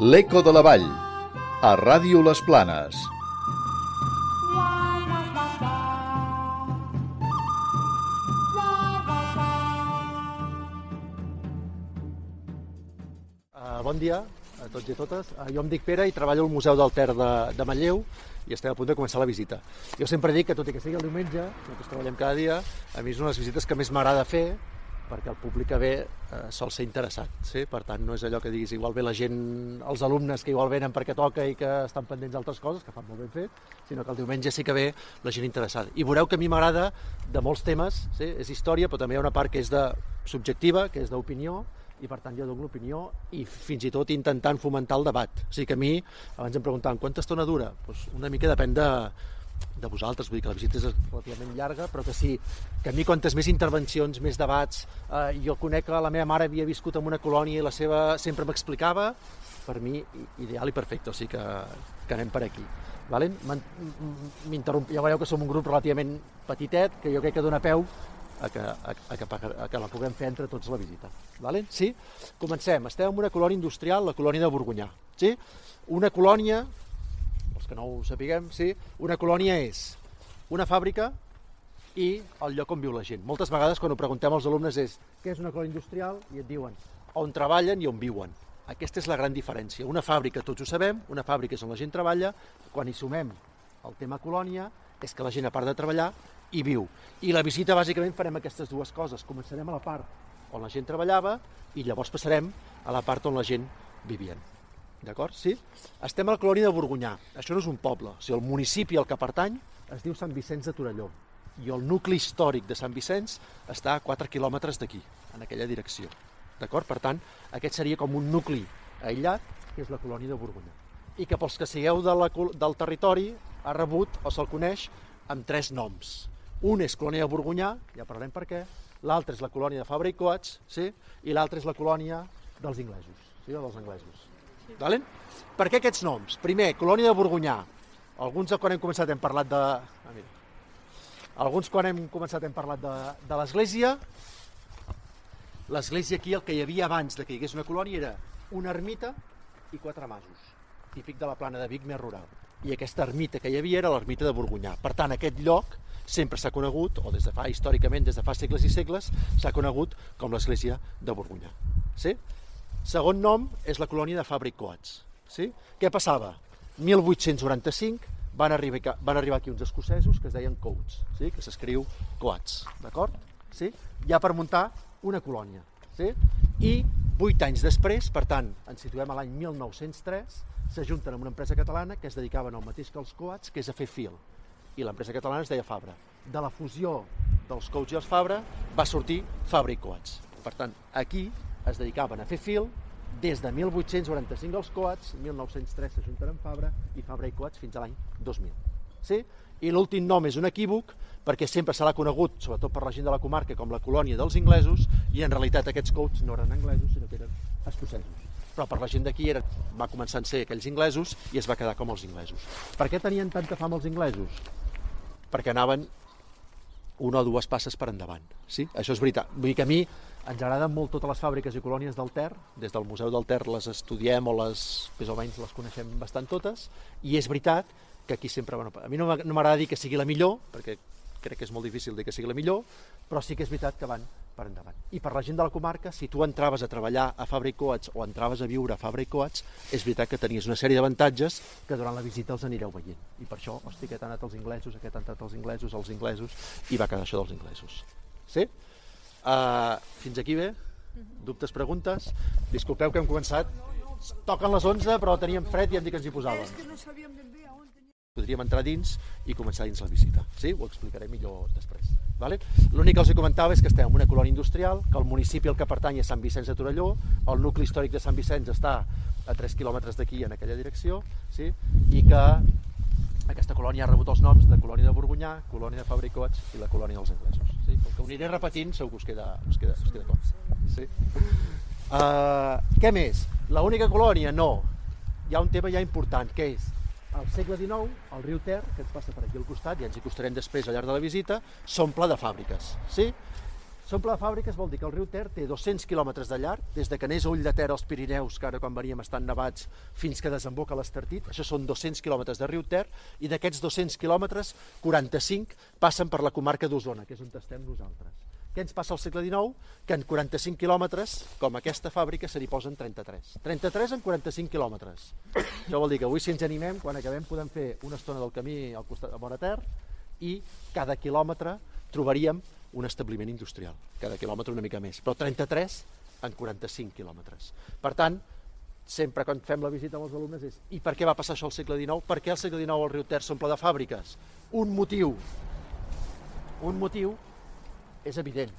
L'Eco de la Vall, a Ràdio Les Planes. Uh, bon dia a tots i a totes. Uh, jo em dic Pere i treballo al Museu del Ter de, de Manlleu i estem a punt de començar la visita. Jo sempre dic que, tot i que sigui el diumenge, nosaltres treballem cada dia, a mi és una de les visites que més m'agrada fer perquè el públic que ve eh, sol ser interessat. Sí? Per tant, no és allò que diguis, igual ve la gent, els alumnes que igual venen perquè toca i que estan pendents d'altres coses, que fan molt ben fet, sinó que el diumenge sí que ve la gent interessada. I veureu que a mi m'agrada de molts temes, sí? és història, però també hi ha una part que és de subjectiva, que és d'opinió, i per tant jo dono l'opinió i fins i tot intentant fomentar el debat. O sigui que a mi, abans em preguntaven quanta estona dura? Pues una mica depèn de, de vosaltres, vull dir que la visita és relativament llarga, però que sí, que a mi quantes més intervencions, més debats, eh, jo conec que la meva mare havia viscut en una colònia i la seva sempre m'explicava, per mi ideal i perfecte, o sigui que, que anem per aquí. Valen? Ja veureu que som un grup relativament petitet, que jo crec que dona peu a que, a, a, que, a que la puguem fer entre tots la visita. Vale? Sí? Comencem. Estem en una colònia industrial, la colònia de Borgunyà. Sí? Una colònia, que no ho sapiguem, sí? una colònia és una fàbrica i el lloc on viu la gent. Moltes vegades quan ho preguntem als alumnes és què és una colònia industrial? I et diuen on treballen i on viuen. Aquesta és la gran diferència. Una fàbrica, tots ho sabem, una fàbrica és on la gent treballa, quan hi sumem el tema colònia, és que la gent, a part de treballar, hi viu. I la visita, bàsicament, farem aquestes dues coses. Començarem a la part on la gent treballava i llavors passarem a la part on la gent vivien. D'acord? Sí? Estem a la colònia de Borgunyà. Això no és un poble. O sigui, el municipi al que pertany es diu Sant Vicenç de Torelló. I el nucli històric de Sant Vicenç està a 4 quilòmetres d'aquí, en aquella direcció. D'acord? Per tant, aquest seria com un nucli aïllat, que és la colònia de Borgunyà. I que pels que sigueu de la, del territori ha rebut o se'l coneix amb tres noms. Un és colònia de Borgunyà, ja parlarem per què, l'altre és la colònia de Fabra i Coats, sí? i l'altre és la colònia dels inglesos, sí? o dels anglesos. Sí. Per què aquests noms? Primer, colònia de Borgunyà. Alguns quan hem començat hem parlat de... Ah, mira. Alguns quan hem començat hem parlat de, de l'església. L'església aquí, el que hi havia abans de que hi hagués una colònia, era una ermita i quatre masos, típic de la plana de Vic més rural. I aquesta ermita que hi havia era l'ermita de Borgunyà. Per tant, aquest lloc sempre s'ha conegut, o des de fa històricament, des de fa segles i segles, s'ha conegut com l'església de Borgunyà. Sí? Segon nom és la colònia de Fabra i Coats. Sí? Què passava? 1895 van arribar, van arribar aquí uns escocesos que es deien Coats, sí? que s'escriu Coats, d'acord? Sí? Ja per muntar una colònia. Sí? I vuit anys després, per tant, ens situem a l'any 1903, s'ajunten amb una empresa catalana que es dedicaven al mateix que els Coats, que és a fer fil i l'empresa catalana es deia Fabra. De la fusió dels Coats i els Fabra va sortir Fabra i Coats. Per tant, aquí es dedicaven a fer fil des de 1845 els Coats, 1903 s'ajunten amb Fabra i Fabra i Coats fins a l'any 2000. Sí? I l'últim nom és un equívoc perquè sempre se l'ha conegut, sobretot per la gent de la comarca, com la colònia dels inglesos i en realitat aquests Coats no eren anglesos sinó que eren escocesos però per la gent d'aquí era, va començar a ser aquells inglesos i es va quedar com els inglesos. Per què tenien tanta fama els inglesos? Perquè anaven una o dues passes per endavant. Sí? Això és veritat. Vull dir que a mi ens agraden molt totes les fàbriques i colònies del Ter, des del Museu del Ter les estudiem o les, més o menys les coneixem bastant totes, i és veritat que aquí sempre... Bueno, a mi no m'agrada dir que sigui la millor, perquè crec que és molt difícil dir que sigui la millor, però sí que és veritat que van per endavant. I per la gent de la comarca, si tu entraves a treballar a Fabra i Coats o entraves a viure a Fabra i Coats, és veritat que tenies una sèrie d'avantatges que durant la visita els anireu veient. I per això, hosti, aquest han anat els inglesos, aquest han anat els inglesos, els inglesos, i va quedar això dels inglesos. Sí? Uh, fins aquí bé? Dubtes, preguntes? Disculpeu que hem començat. Toquen les 11, però teníem fred i hem dit que ens hi posàvem. És que no sabíem ben bé on podríem entrar dins i començar dins la visita. Sí? Ho explicaré millor després. Vale? L'únic que els comentava és que estem en una colònia industrial, que el municipi al que pertany és Sant Vicenç de Torelló, el nucli històric de Sant Vicenç està a 3 quilòmetres d'aquí en aquella direcció, sí? i que aquesta colònia ha rebut els noms de colònia de Borgunyà, colònia de Fabricots i la colònia dels anglesos. Sí? Com que ho aniré repetint, segur que us queda, us queda, us queda clar. Sí? Uh, què més? L'única colònia? No. Hi ha un tema ja important, que és al segle XIX, el riu Ter, que ens passa per aquí al costat, i ens hi costarem després al llarg de la visita, s'omple de fàbriques. Sí? Són ple de fàbriques vol dir que el riu Ter té 200 quilòmetres de llarg, des de Canés a Ull de Ter als Pirineus, que ara quan veníem estan nevats, fins que desemboca l'Estartit, això són 200 quilòmetres de riu Ter, i d'aquests 200 quilòmetres, 45 passen per la comarca d'Osona, que és on estem nosaltres. Què ens passa al segle XIX? Que en 45 quilòmetres, com aquesta fàbrica, se n'hi posen 33. 33 en 45 quilòmetres. Això vol dir que avui, si ens animem, quan acabem podem fer una estona del camí al costat de Bonater i cada quilòmetre trobaríem un establiment industrial, cada quilòmetre una mica més, però 33 en 45 quilòmetres. Per tant, sempre quan fem la visita amb els alumnes és i per què va passar això al segle XIX? Per què al segle XIX el riu Ter s'omple de fàbriques? Un motiu, un motiu és evident,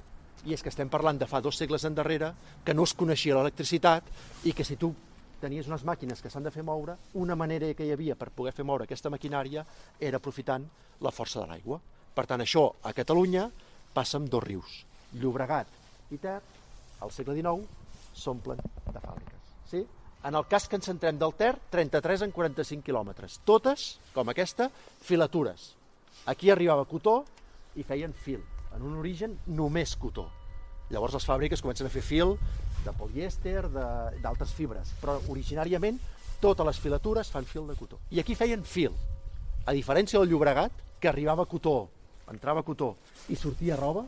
i és que estem parlant de fa dos segles endarrere, que no es coneixia l'electricitat i que si tu tenies unes màquines que s'han de fer moure, una manera que hi havia per poder fer moure aquesta maquinària era aprofitant la força de l'aigua. Per tant, això a Catalunya passa amb dos rius. Llobregat i Ter, al segle XIX, s'omplen de fàbriques. Sí? En el cas que ens centrem del Ter, 33 en 45 quilòmetres. Totes, com aquesta, filatures. Aquí arribava cotó i feien fil. En un origen, només cotó. Llavors les fàbriques comencen a fer fil de polièster, d'altres fibres, però originàriament totes les filatures fan fil de cotó. I aquí feien fil. A diferència del Llobregat, que arribava cotó entrava cotó i sortia roba,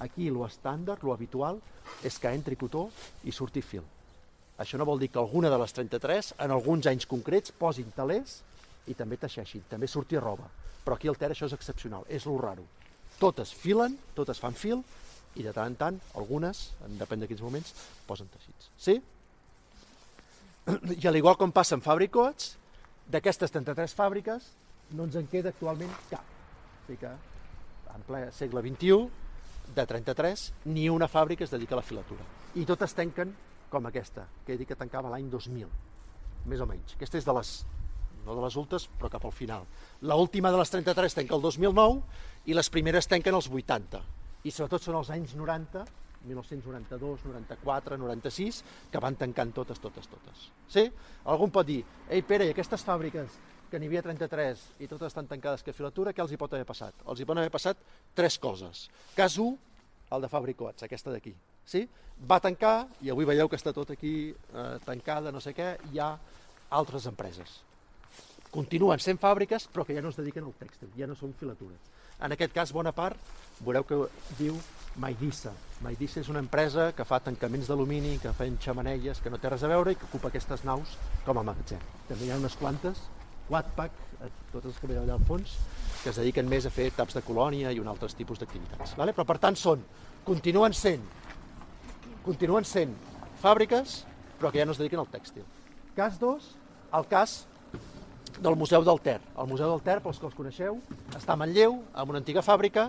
aquí lo estàndard, lo habitual, és que entri cotó i surti fil. Això no vol dir que alguna de les 33, en alguns anys concrets, posin talers i també teixeixin, també surti roba. Però aquí al Ter això és excepcional, és lo raro. Totes filen, totes fan fil, i de tant en tant, algunes, depèn de quins moments, posen teixits. Sí? I al igual com passa amb Fabricots, d'aquestes 33 fàbriques no ens en queda actualment cap. O sigui que en ple segle XXI, de 33, ni una fàbrica es dedica a la filatura. I totes tanquen com aquesta, que he dit que tancava l'any 2000, més o menys. Aquesta és de les, no de les ultes, però cap al final. La última de les 33 tanca el 2009 i les primeres tanquen els 80. I sobretot són els anys 90, 1992, 94, 96, que van tancant totes, totes, totes. Sí? Algú pot dir, ei Pere, aquestes fàbriques que n'hi havia 33 i totes estan tancades que filatura, què els hi pot haver passat? Els hi pot haver passat tres coses. Cas 1, el de Fabricots, aquesta d'aquí. Sí? Va tancar, i avui veieu que està tot aquí eh, tancada, no sé què, hi ha altres empreses. Continuen sent fàbriques, però que ja no es dediquen al tèxtil, ja no són filatures. En aquest cas, bona part, veureu que diu Maidissa. Maidissa és una empresa que fa tancaments d'alumini, que fa xamanelles, que no té res a veure i que ocupa aquestes naus com a magatzem. També hi ha unes quantes Wattpack, eh, totes les que veieu allà al fons, que es dediquen més a fer taps de colònia i un altres tipus d'activitats. Vale? Però per tant són, continuen sent, continuen sent fàbriques, però que ja no es dediquen al tèxtil. Cas 2, el cas del Museu del Ter. El Museu del Ter, pels que els coneixeu, està a Manlleu, amb una antiga fàbrica,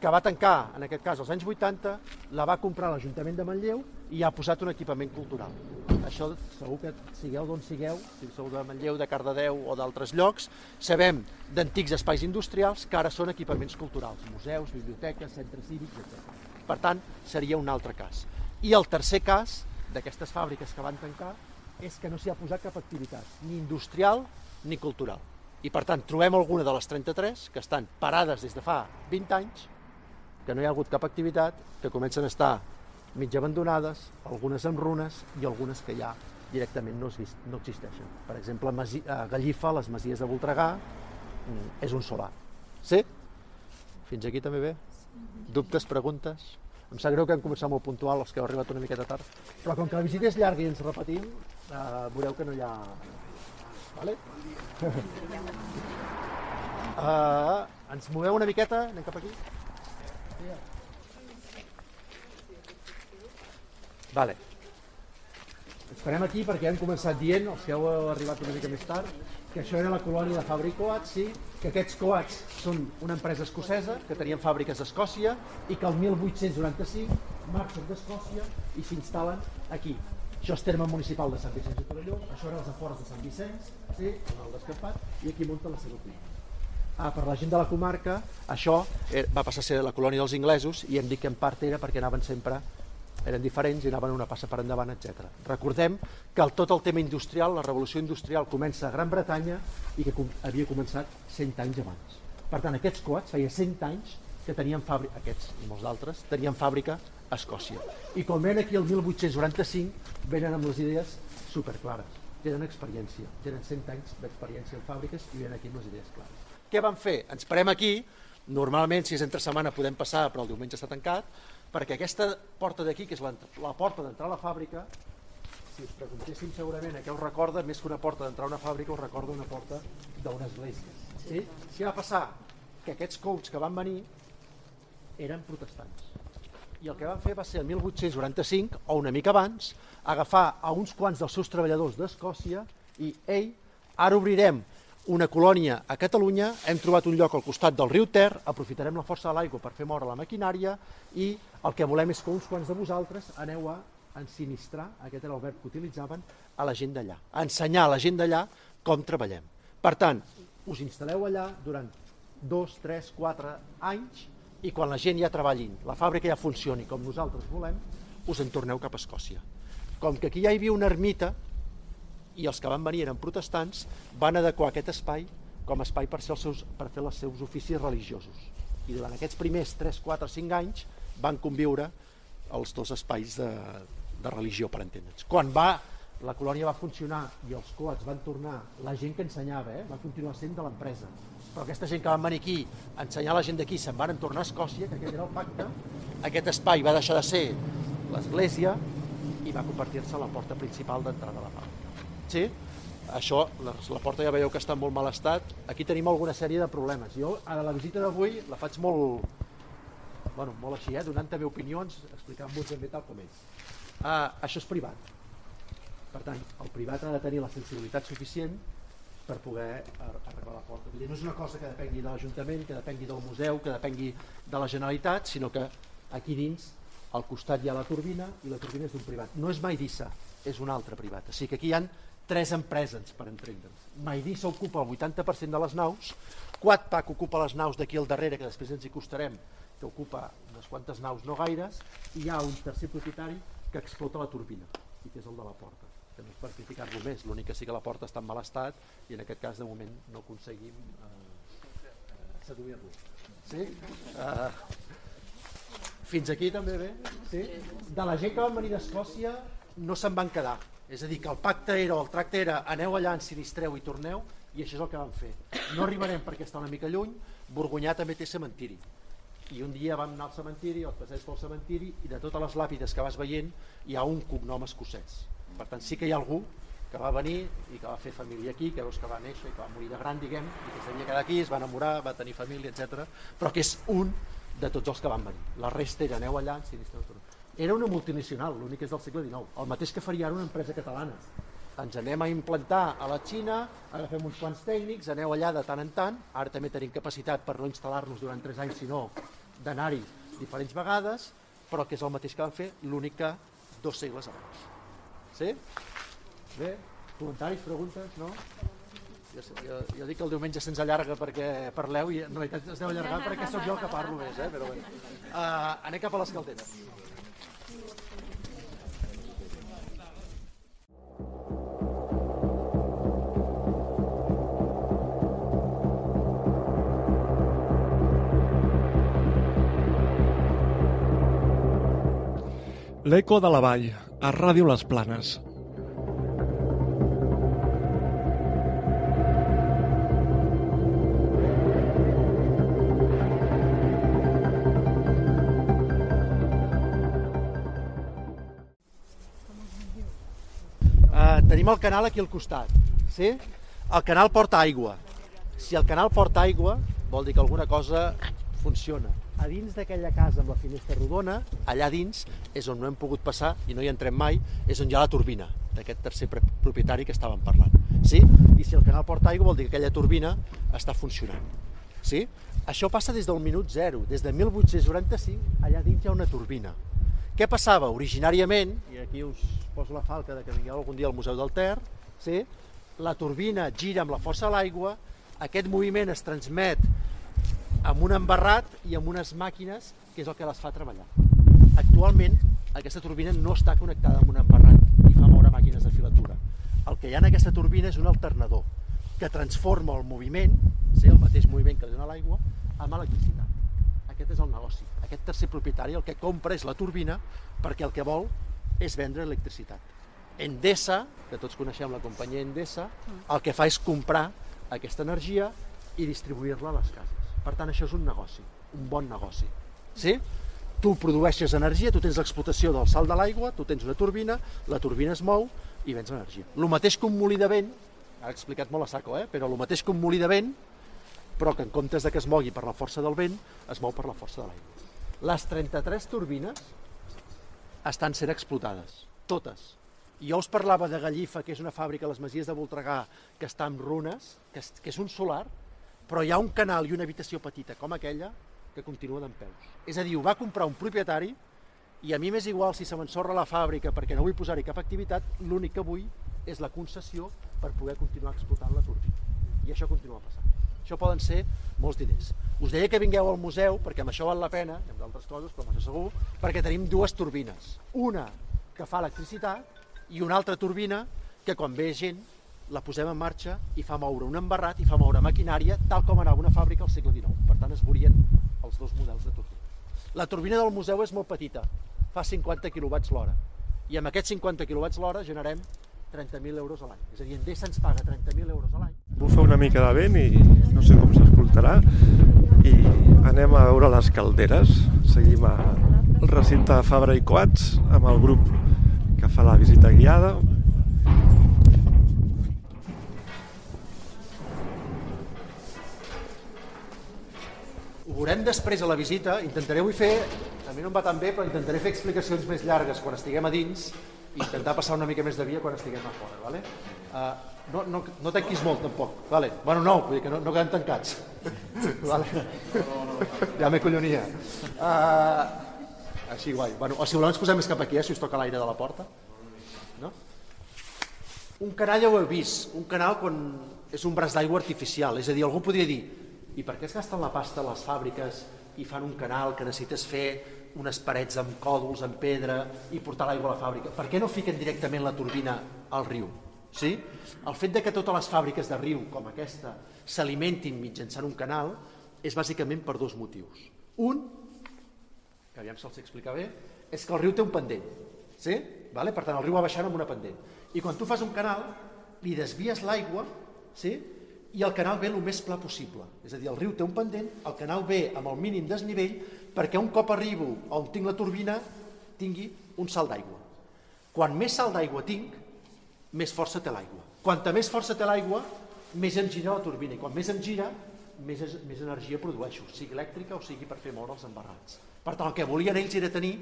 que va tancar, en aquest cas, als anys 80, la va comprar l'Ajuntament de Manlleu i ha posat un equipament cultural. Això segur que sigueu d'on sigueu, si sou de Manlleu, de Cardedeu o d'altres llocs, sabem d'antics espais industrials que ara són equipaments culturals, museus, biblioteques, centres cívics, etc. Per tant, seria un altre cas. I el tercer cas d'aquestes fàbriques que van tancar és que no s'hi ha posat cap activitat, ni industrial ni cultural. I per tant, trobem alguna de les 33 que estan parades des de fa 20 anys que no hi ha hagut cap activitat, que comencen a estar mig abandonades, algunes amb runes i algunes que ja directament no, es, no existeixen. Per exemple, a Gallifa, les masies de Voltregà, mm, és un solar. Sí? Fins aquí també bé? Dubtes, preguntes? Em sap greu que hem començat molt puntual, els que heu arribat una miqueta tard. Però com que la visita és llarga i ens repetim, eh, veureu que no hi ha... Vale? uh, ens moveu una miqueta, anem cap aquí. Vale. Esperem aquí perquè hem començat dient, els que heu arribat una mica més tard, que això era la colònia de Fabri Coats, sí, que aquests Coats són una empresa escocesa, que tenien fàbriques a Escòcia, i que el 1895 marxen d'Escòcia i s'instal·len aquí. Això és terme municipal de Sant Vicenç de Torelló, això era els afores de Sant Vicenç, sí, el descampat, i aquí munta la seva cuina. Ah, per la gent de la comarca, això eh, va passar a ser la colònia dels inglesos i hem dit que en part era perquè anaven sempre eren diferents i anaven una passa per endavant, etc. Recordem que el, tot el tema industrial, la revolució industrial, comença a Gran Bretanya i que com, havia començat 100 anys abans. Per tant, aquests coats feia 100 anys que tenien fàbrica, aquests i molts d'altres, tenien fàbrica a Escòcia. I com ven aquí el 1895, venen amb les idees superclares. Tenen experiència, tenen 100 anys d'experiència en fàbriques i venen aquí amb les idees clares. Què van fer? Ens parem aquí, normalment si és entre setmana podem passar, però el diumenge està tancat, perquè aquesta porta d'aquí, que és la, la porta d'entrar a la fàbrica, si us preguntéssim segurament a què us recorda, més que una porta d'entrar a una fàbrica, us recorda una porta d'una església. Sí? Què va passar? Que aquests cops que van venir eren protestants. I el que van fer va ser el 1895, o una mica abans, agafar a uns quants dels seus treballadors d'Escòcia i, ei, ara obrirem una colònia a Catalunya, hem trobat un lloc al costat del riu Ter, aprofitarem la força de l'aigua per fer moure la maquinària i el que volem és que uns quants de vosaltres aneu a ensinistrar, aquest era el verb que utilitzaven, a la gent d'allà, a ensenyar a la gent d'allà com treballem. Per tant, us instal·leu allà durant dos, tres, quatre anys i quan la gent ja treballin, la fàbrica ja funcioni com nosaltres volem, us en torneu cap a Escòcia. Com que aquí ja hi havia una ermita i els que van venir eren protestants, van adequar aquest espai com a espai per, ser els seus, per fer els seus oficis religiosos. I durant aquests primers 3, 4, 5 anys van conviure els dos espais de, de religió, per entendre'ns. Quan va, la colònia va funcionar i els coats van tornar, la gent que ensenyava eh, va continuar sent de l'empresa. Però aquesta gent que van venir aquí a ensenyar la gent d'aquí se'n van tornar a Escòcia, que aquest era el pacte, aquest espai va deixar de ser l'església i va convertir-se en la porta principal d'entrada a la fàbrica. Sí? Això, la, la porta ja veieu que està en molt mal estat. Aquí tenim alguna sèrie de problemes. Jo a la visita d'avui la faig molt, bueno, molt així, eh? donant també opinions, explicant-vos ben bé tal com és. Uh, això és privat. Per tant, el privat ha de tenir la sensibilitat suficient per poder arreglar la porta. Dir, no és una cosa que depengui de l'Ajuntament, que depengui del museu, que depengui de la Generalitat, sinó que aquí dins, al costat hi ha la turbina i la turbina és d'un privat. No és Maidissa, és un altre privat. Sigui que aquí hi han tres empreses, per entendre'ns. Maidissa ocupa el 80% de les naus, Quadpac ocupa les naus d'aquí al darrere, que després ens hi costarem, que ocupa unes quantes naus no gaires, i hi ha un tercer propietari que explota la turbina i que és el de la porta que no és per criticar-lo més, l'únic que sí que la porta està en mal estat i en aquest cas de moment no aconseguim eh, seduir-lo sí? Uh, fins aquí també bé sí? de la gent que van venir d'Escòcia no se'n van quedar és a dir, que el pacte era, el tracte era aneu allà, ensinistreu i torneu i això és el que van fer no arribarem perquè està una mica lluny Borgunyà també té cementiri i un dia vam anar al cementiri, al passeig pel cementiri i de totes les làpides que vas veient hi ha un cognom escocès per tant sí que hi ha algú que va venir i que va fer família aquí, que veus que va néixer i que va morir de gran, diguem, i que s'havia quedat aquí, es va enamorar, va tenir família, etc. però que és un de tots els que van venir. La resta era aneu allà, sinistreu Era una multinacional, l'únic és del segle XIX, el mateix que faria ara una empresa catalana. Ens anem a implantar a la Xina, agafem uns quants tècnics, aneu allà de tant en tant, ara també tenim capacitat per no instal·lar-nos durant 3 anys, sinó d'anar-hi diferents vegades, però que és el mateix que van fer, l'únic que dos segles abans. Sí? Bé, comentaris, preguntes, no? Jo, jo, jo dic que el diumenge se'ns allarga perquè parleu i en realitat es deu allargar perquè sóc jo el que parlo més, eh? però bé. Uh, anem cap a les calderes. L'Eco de la Vall, a Ràdio Les Planes. Uh, tenim el canal aquí al costat, sí? El canal porta aigua. Si el canal porta aigua, vol dir que alguna cosa funciona a dins d'aquella casa amb la finestra rodona, allà dins és on no hem pogut passar i no hi entrem mai, és on hi ha la turbina d'aquest tercer propietari que estàvem parlant. Sí? I si el canal porta aigua vol dir que aquella turbina està funcionant. Sí? Això passa des del minut zero, des de 1895, allà dins hi ha una turbina. Què passava? Originàriament, i aquí us poso la falca de que vingueu algun dia al Museu del Ter, sí? la turbina gira amb la força de l'aigua, aquest moviment es transmet amb un embarrat i amb unes màquines que és el que les fa treballar. Actualment aquesta turbina no està connectada amb un embarrat i fa moure màquines de filatura. El que hi ha en aquesta turbina és un alternador que transforma el moviment, sí, el mateix moviment que li dona l'aigua, amb electricitat. Aquest és el negoci. Aquest tercer propietari el que compra és la turbina perquè el que vol és vendre electricitat. Endesa, que tots coneixem la companyia Endesa, el que fa és comprar aquesta energia i distribuir-la a les cases. Per tant, això és un negoci, un bon negoci. Sí? Tu produeixes energia, tu tens l'explotació del salt de l'aigua, tu tens una turbina, la turbina es mou i vens energia. El mateix que un molí de vent, ha explicat molt a saco, eh? però el mateix que un molí de vent, però que en comptes de que es mogui per la força del vent, es mou per la força de l'aigua. Les 33 turbines estan sent explotades, totes. I jo us parlava de Gallifa, que és una fàbrica a les Masies de Voltregà, que està en runes, que és, que és un solar, però hi ha un canal i una habitació petita com aquella que continua d'en peus. És a dir, ho va comprar un propietari i a mi m'és igual si se m'ensorra la fàbrica perquè no vull posar-hi cap activitat, l'únic que vull és la concessió per poder continuar explotant la turbina. I això continua passant. Això poden ser molts diners. Us deia que vingueu al museu, perquè amb això val la pena, i amb d'altres coses, però amb això segur, perquè tenim dues turbines. Una que fa electricitat i una altra turbina que quan ve gent la posem en marxa i fa moure un embarrat i fa moure maquinària tal com anava una fàbrica al segle XIX. Per tant, es veurien els dos models de turbina. La turbina del museu és molt petita, fa 50 kW l'hora. I amb aquests 50 kW l'hora generem 30.000 euros a l'any. És a dir, Endesa ens paga 30.000 euros a l'any. Bufa una mica de vent i no sé com s'escoltarà. I anem a veure les calderes. Seguim al recinte de Fabra i Coats amb el grup que fa la visita guiada. Veurem després a la visita, intentaré avui fer, a mi no em va tan bé, però intentaré fer explicacions més llargues quan estiguem a dins i intentar passar una mica més de via quan estiguem a fora, vale? Uh, no, no, no tanquis molt tampoc, vale? Bueno, no, vull dir que no, no quedem tancats. vale? Ja m'he collonia. Uh, així guai. Bueno, o si voleu ens posem més cap aquí, eh, si us toca l'aire de la porta. No? Un canal ja ho heu vist, un canal quan és un braç d'aigua artificial, és a dir, algú podria dir i per què es gasten la pasta a les fàbriques i fan un canal que necessites fer unes parets amb còdols, amb pedra i portar l'aigua a la fàbrica? Per què no fiquen directament la turbina al riu? Sí? El fet de que totes les fàbriques de riu, com aquesta, s'alimentin mitjançant un canal és bàsicament per dos motius. Un, que aviam se'ls explicar bé, és que el riu té un pendent. Sí? Vale? Per tant, el riu va baixant amb una pendent. I quan tu fas un canal, li desvies l'aigua sí? I el canal ve el més pla possible. És a dir, el riu té un pendent, el canal ve amb el mínim desnivell perquè un cop arribo on tinc la turbina tingui un salt d'aigua. Quan més salt d'aigua tinc, més força té l'aigua. Quanta més força té l'aigua, més em gira la turbina. I quan més em gira, més, més energia produeixo, sigui elèctrica o sigui per fer moure els embarrats. Per tant, el que volien ells era tenir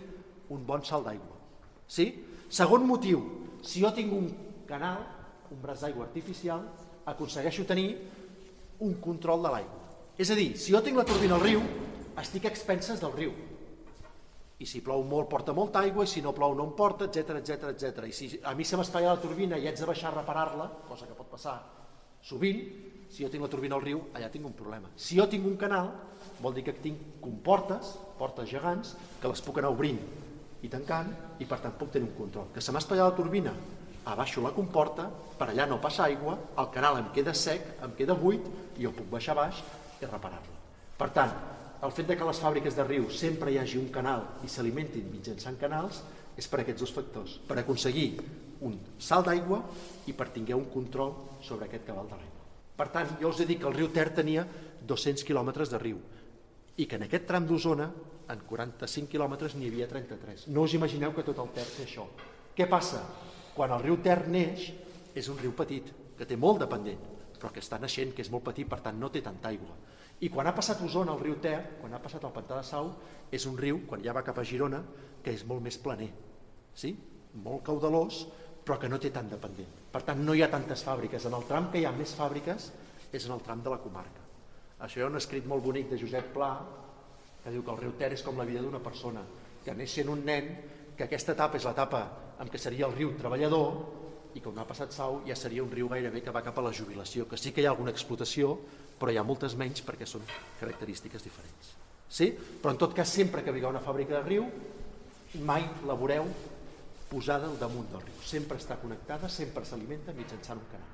un bon salt d'aigua. Sí? Segon motiu, si jo tinc un canal, un braç d'aigua artificial, aconsegueixo tenir un control de l'aigua. És a dir, si jo tinc la turbina al riu, estic a expenses del riu. I si plou molt, porta molta aigua, i si no plou, no em porta, etc etc etc. I si a mi se m'espalla la turbina i haig de baixar a reparar-la, cosa que pot passar sovint, si jo tinc la turbina al riu, allà tinc un problema. Si jo tinc un canal, vol dir que tinc comportes, portes gegants, que les puc anar obrint i tancant, i per tant puc tenir un control. Que se m'ha espatllat la turbina, abaixo la comporta, per allà no passa aigua, el canal em queda sec, em queda buit, i jo puc baixar baix i reparar-la. Per tant, el fet de que les fàbriques de riu sempre hi hagi un canal i s'alimentin mitjançant canals és per aquests dos factors, per aconseguir un salt d'aigua i per tinguer un control sobre aquest cabal de l'aigua. Per tant, jo us he dit que el riu Ter tenia 200 quilòmetres de riu i que en aquest tram d'Osona, en 45 quilòmetres, n'hi havia 33. No us imagineu que tot el Ter té això. Què passa? Quan el riu Ter neix, és un riu petit, que té molt de pendent, però que està naixent, que és molt petit, per tant no té tanta aigua. I quan ha passat Osona, el riu Ter, quan ha passat el pantà de Sau, és un riu, quan ja va cap a Girona, que és molt més planer, sí? molt caudalós, però que no té tant de pendent. Per tant, no hi ha tantes fàbriques. En el tram que hi ha més fàbriques és en el tram de la comarca. Això hi ha un escrit molt bonic de Josep Pla, que diu que el riu Ter és com la vida d'una persona, que neix sent un nen, que aquesta etapa és l'etapa en què seria el riu treballador, i com ha passat Sau ja seria un riu gairebé que va cap a la jubilació, que sí que hi ha alguna explotació, però hi ha moltes menys perquè són característiques diferents. Sí? Però en tot cas, sempre que vinga una fàbrica de riu, mai la veureu posada al damunt del riu. Sempre està connectada, sempre s'alimenta mitjançant un canal.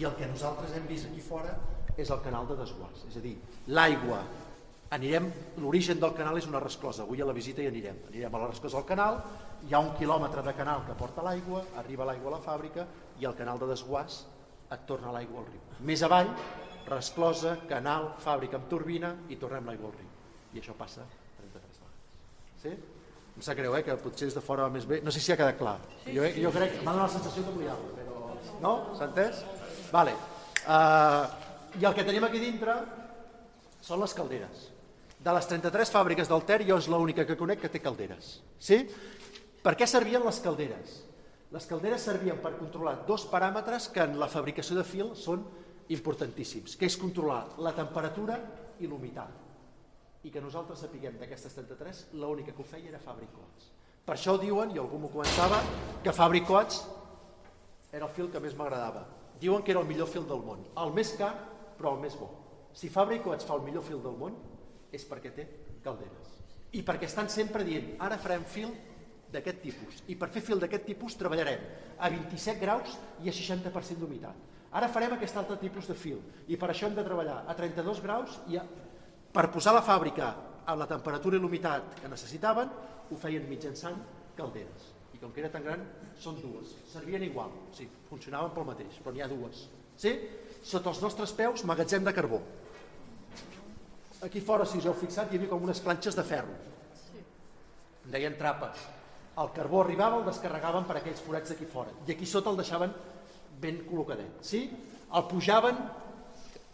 I el que nosaltres hem vist aquí fora és el canal de desguàs. És a dir, l'aigua anirem, l'origen del canal és una resclosa, avui a la visita hi anirem, anirem a la resclosa del canal, hi ha un quilòmetre de canal que porta l'aigua, arriba l'aigua a la fàbrica i el canal de desguàs et torna l'aigua al riu. Més avall, resclosa, canal, fàbrica amb turbina i tornem l'aigua al riu. I això passa 33 vegades. Sí? Em sap greu, eh, que potser és de fora més bé. No sé si ha quedat clar. Jo, eh, jo crec que m'ha donat la sensació que volia però... No? S'ha entès? Vale. Uh, I el que tenim aquí dintre són les calderes. De les 33 fàbriques del Ter, jo és l'única que conec que té calderes. Sí? Per què servien les calderes? Les calderes servien per controlar dos paràmetres que en la fabricació de fil són importantíssims, que és controlar la temperatura i l'humitat. I que nosaltres sapiguem d'aquestes 33, l'única que ho feia era Fabricoats. Per això diuen, i algú m'ho comentava, que Fabricoats era el fil que més m'agradava. Diuen que era el millor fil del món. El més car, però el més bo. Si Fabricoats fa el millor fil del món, és perquè té calderes. I perquè estan sempre dient, ara farem fil d'aquest tipus. I per fer fil d'aquest tipus treballarem a 27 graus i a 60% d'humitat. Ara farem aquest altre tipus de fil i per això hem de treballar a 32 graus i a... per posar la fàbrica a la temperatura i l'humitat que necessitaven ho feien mitjançant calderes. I com que era tan gran, són dues. Servien igual, o sigui, funcionaven pel mateix, però n'hi ha dues. Sí? Sota els nostres peus, magatzem de carbó. Aquí fora, si us heu fixat, hi havia com unes planxes de ferro. En deien trapes. El carbó arribava, el descarregaven per aquells forats d'aquí fora. I aquí sota el deixaven ben col·locadet. Sí? El pujaven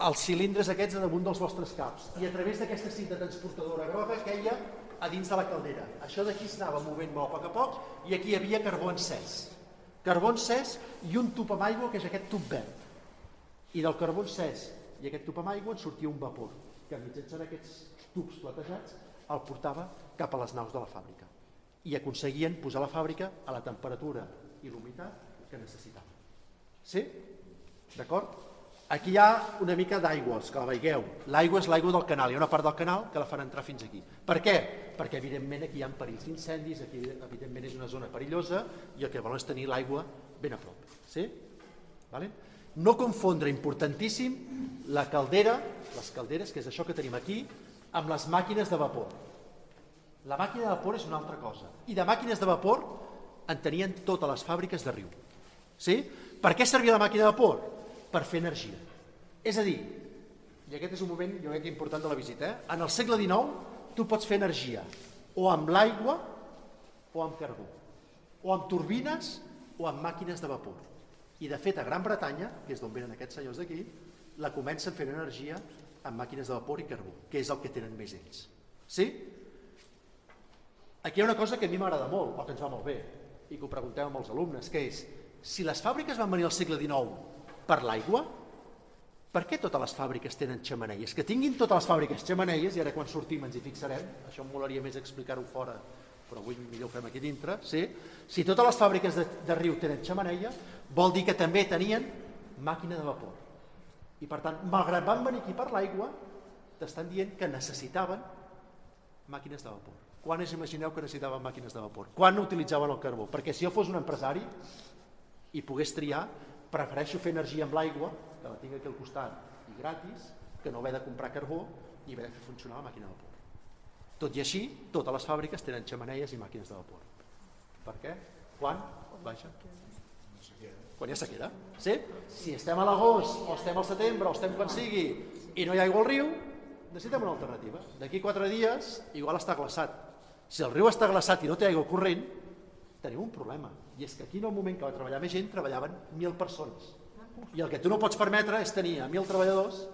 els cilindres aquests a damunt dels vostres caps i a través d'aquesta cinta transportadora groga queia a dins de la caldera. Això d'aquí s'anava movent molt a poc a poc i aquí hi havia carbó encès. Carbó encès i un tub amb aigua, que és aquest tub verd. I del carbó encès i aquest tub amb aigua en sortia un vapor que mitjançant aquests tubs platejats el portava cap a les naus de la fàbrica i aconseguien posar la fàbrica a la temperatura i l'humitat que necessitaven. Sí? D'acord? Aquí hi ha una mica d'aigua, els que la veieu. L'aigua és l'aigua del canal, hi ha una part del canal que la fan entrar fins aquí. Per què? Perquè evidentment aquí hi ha perills d'incendis, aquí evidentment és una zona perillosa i el que volen és tenir l'aigua ben a prop. Sí? Vale? No confondre, importantíssim, la caldera, les calderes, que és això que tenim aquí, amb les màquines de vapor. La màquina de vapor és una altra cosa. I de màquines de vapor en tenien totes les fàbriques de riu. Sí? Per què servia la màquina de vapor? Per fer energia. És a dir, i aquest és un moment jo crec que important de la visita, eh? en el segle XIX tu pots fer energia o amb l'aigua o amb carbó, o amb turbines o amb màquines de vapor. I de fet a Gran Bretanya, que és d'on venen aquests senyors d'aquí, la comencen fent energia amb màquines de vapor i carbó, que és el que tenen més ells. Sí? Aquí hi ha una cosa que a mi m'agrada molt, o que ens va molt bé, i que ho preguntem amb els alumnes, que és, si les fàbriques van venir al segle XIX per l'aigua, per què totes les fàbriques tenen xamaneies? Que tinguin totes les fàbriques xamaneies, i ara quan sortim ens hi fixarem, això em molaria més explicar-ho fora però avui millor ho fem aquí dintre, sí? si totes les fàbriques de, de riu tenen xamaneia, vol dir que també tenien màquina de vapor. I per tant, malgrat van venir aquí per l'aigua, t'estan dient que necessitaven màquines de vapor. Quan es imagineu que necessitaven màquines de vapor? Quan utilitzaven el carbó? Perquè si jo fos un empresari i pogués triar, prefereixo fer energia amb l'aigua, que la tinc aquí al costat i gratis, que no haver de comprar carbó i haver de fer funcionar la màquina de vapor. Tot i així, totes les fàbriques tenen xamaneies i màquines de vapor. Per què? Quan? Baixa. Quan ha sequera. Sí? Si estem a l'agost, o estem al setembre, o estem quan sigui, i no hi ha aigua al riu, necessitem una alternativa. D'aquí quatre dies, igual està glaçat. Si el riu està glaçat i no té aigua corrent, tenim un problema. I és que aquí en el moment que va treballar més gent, treballaven mil persones. I el que tu no pots permetre és tenir a mil treballadors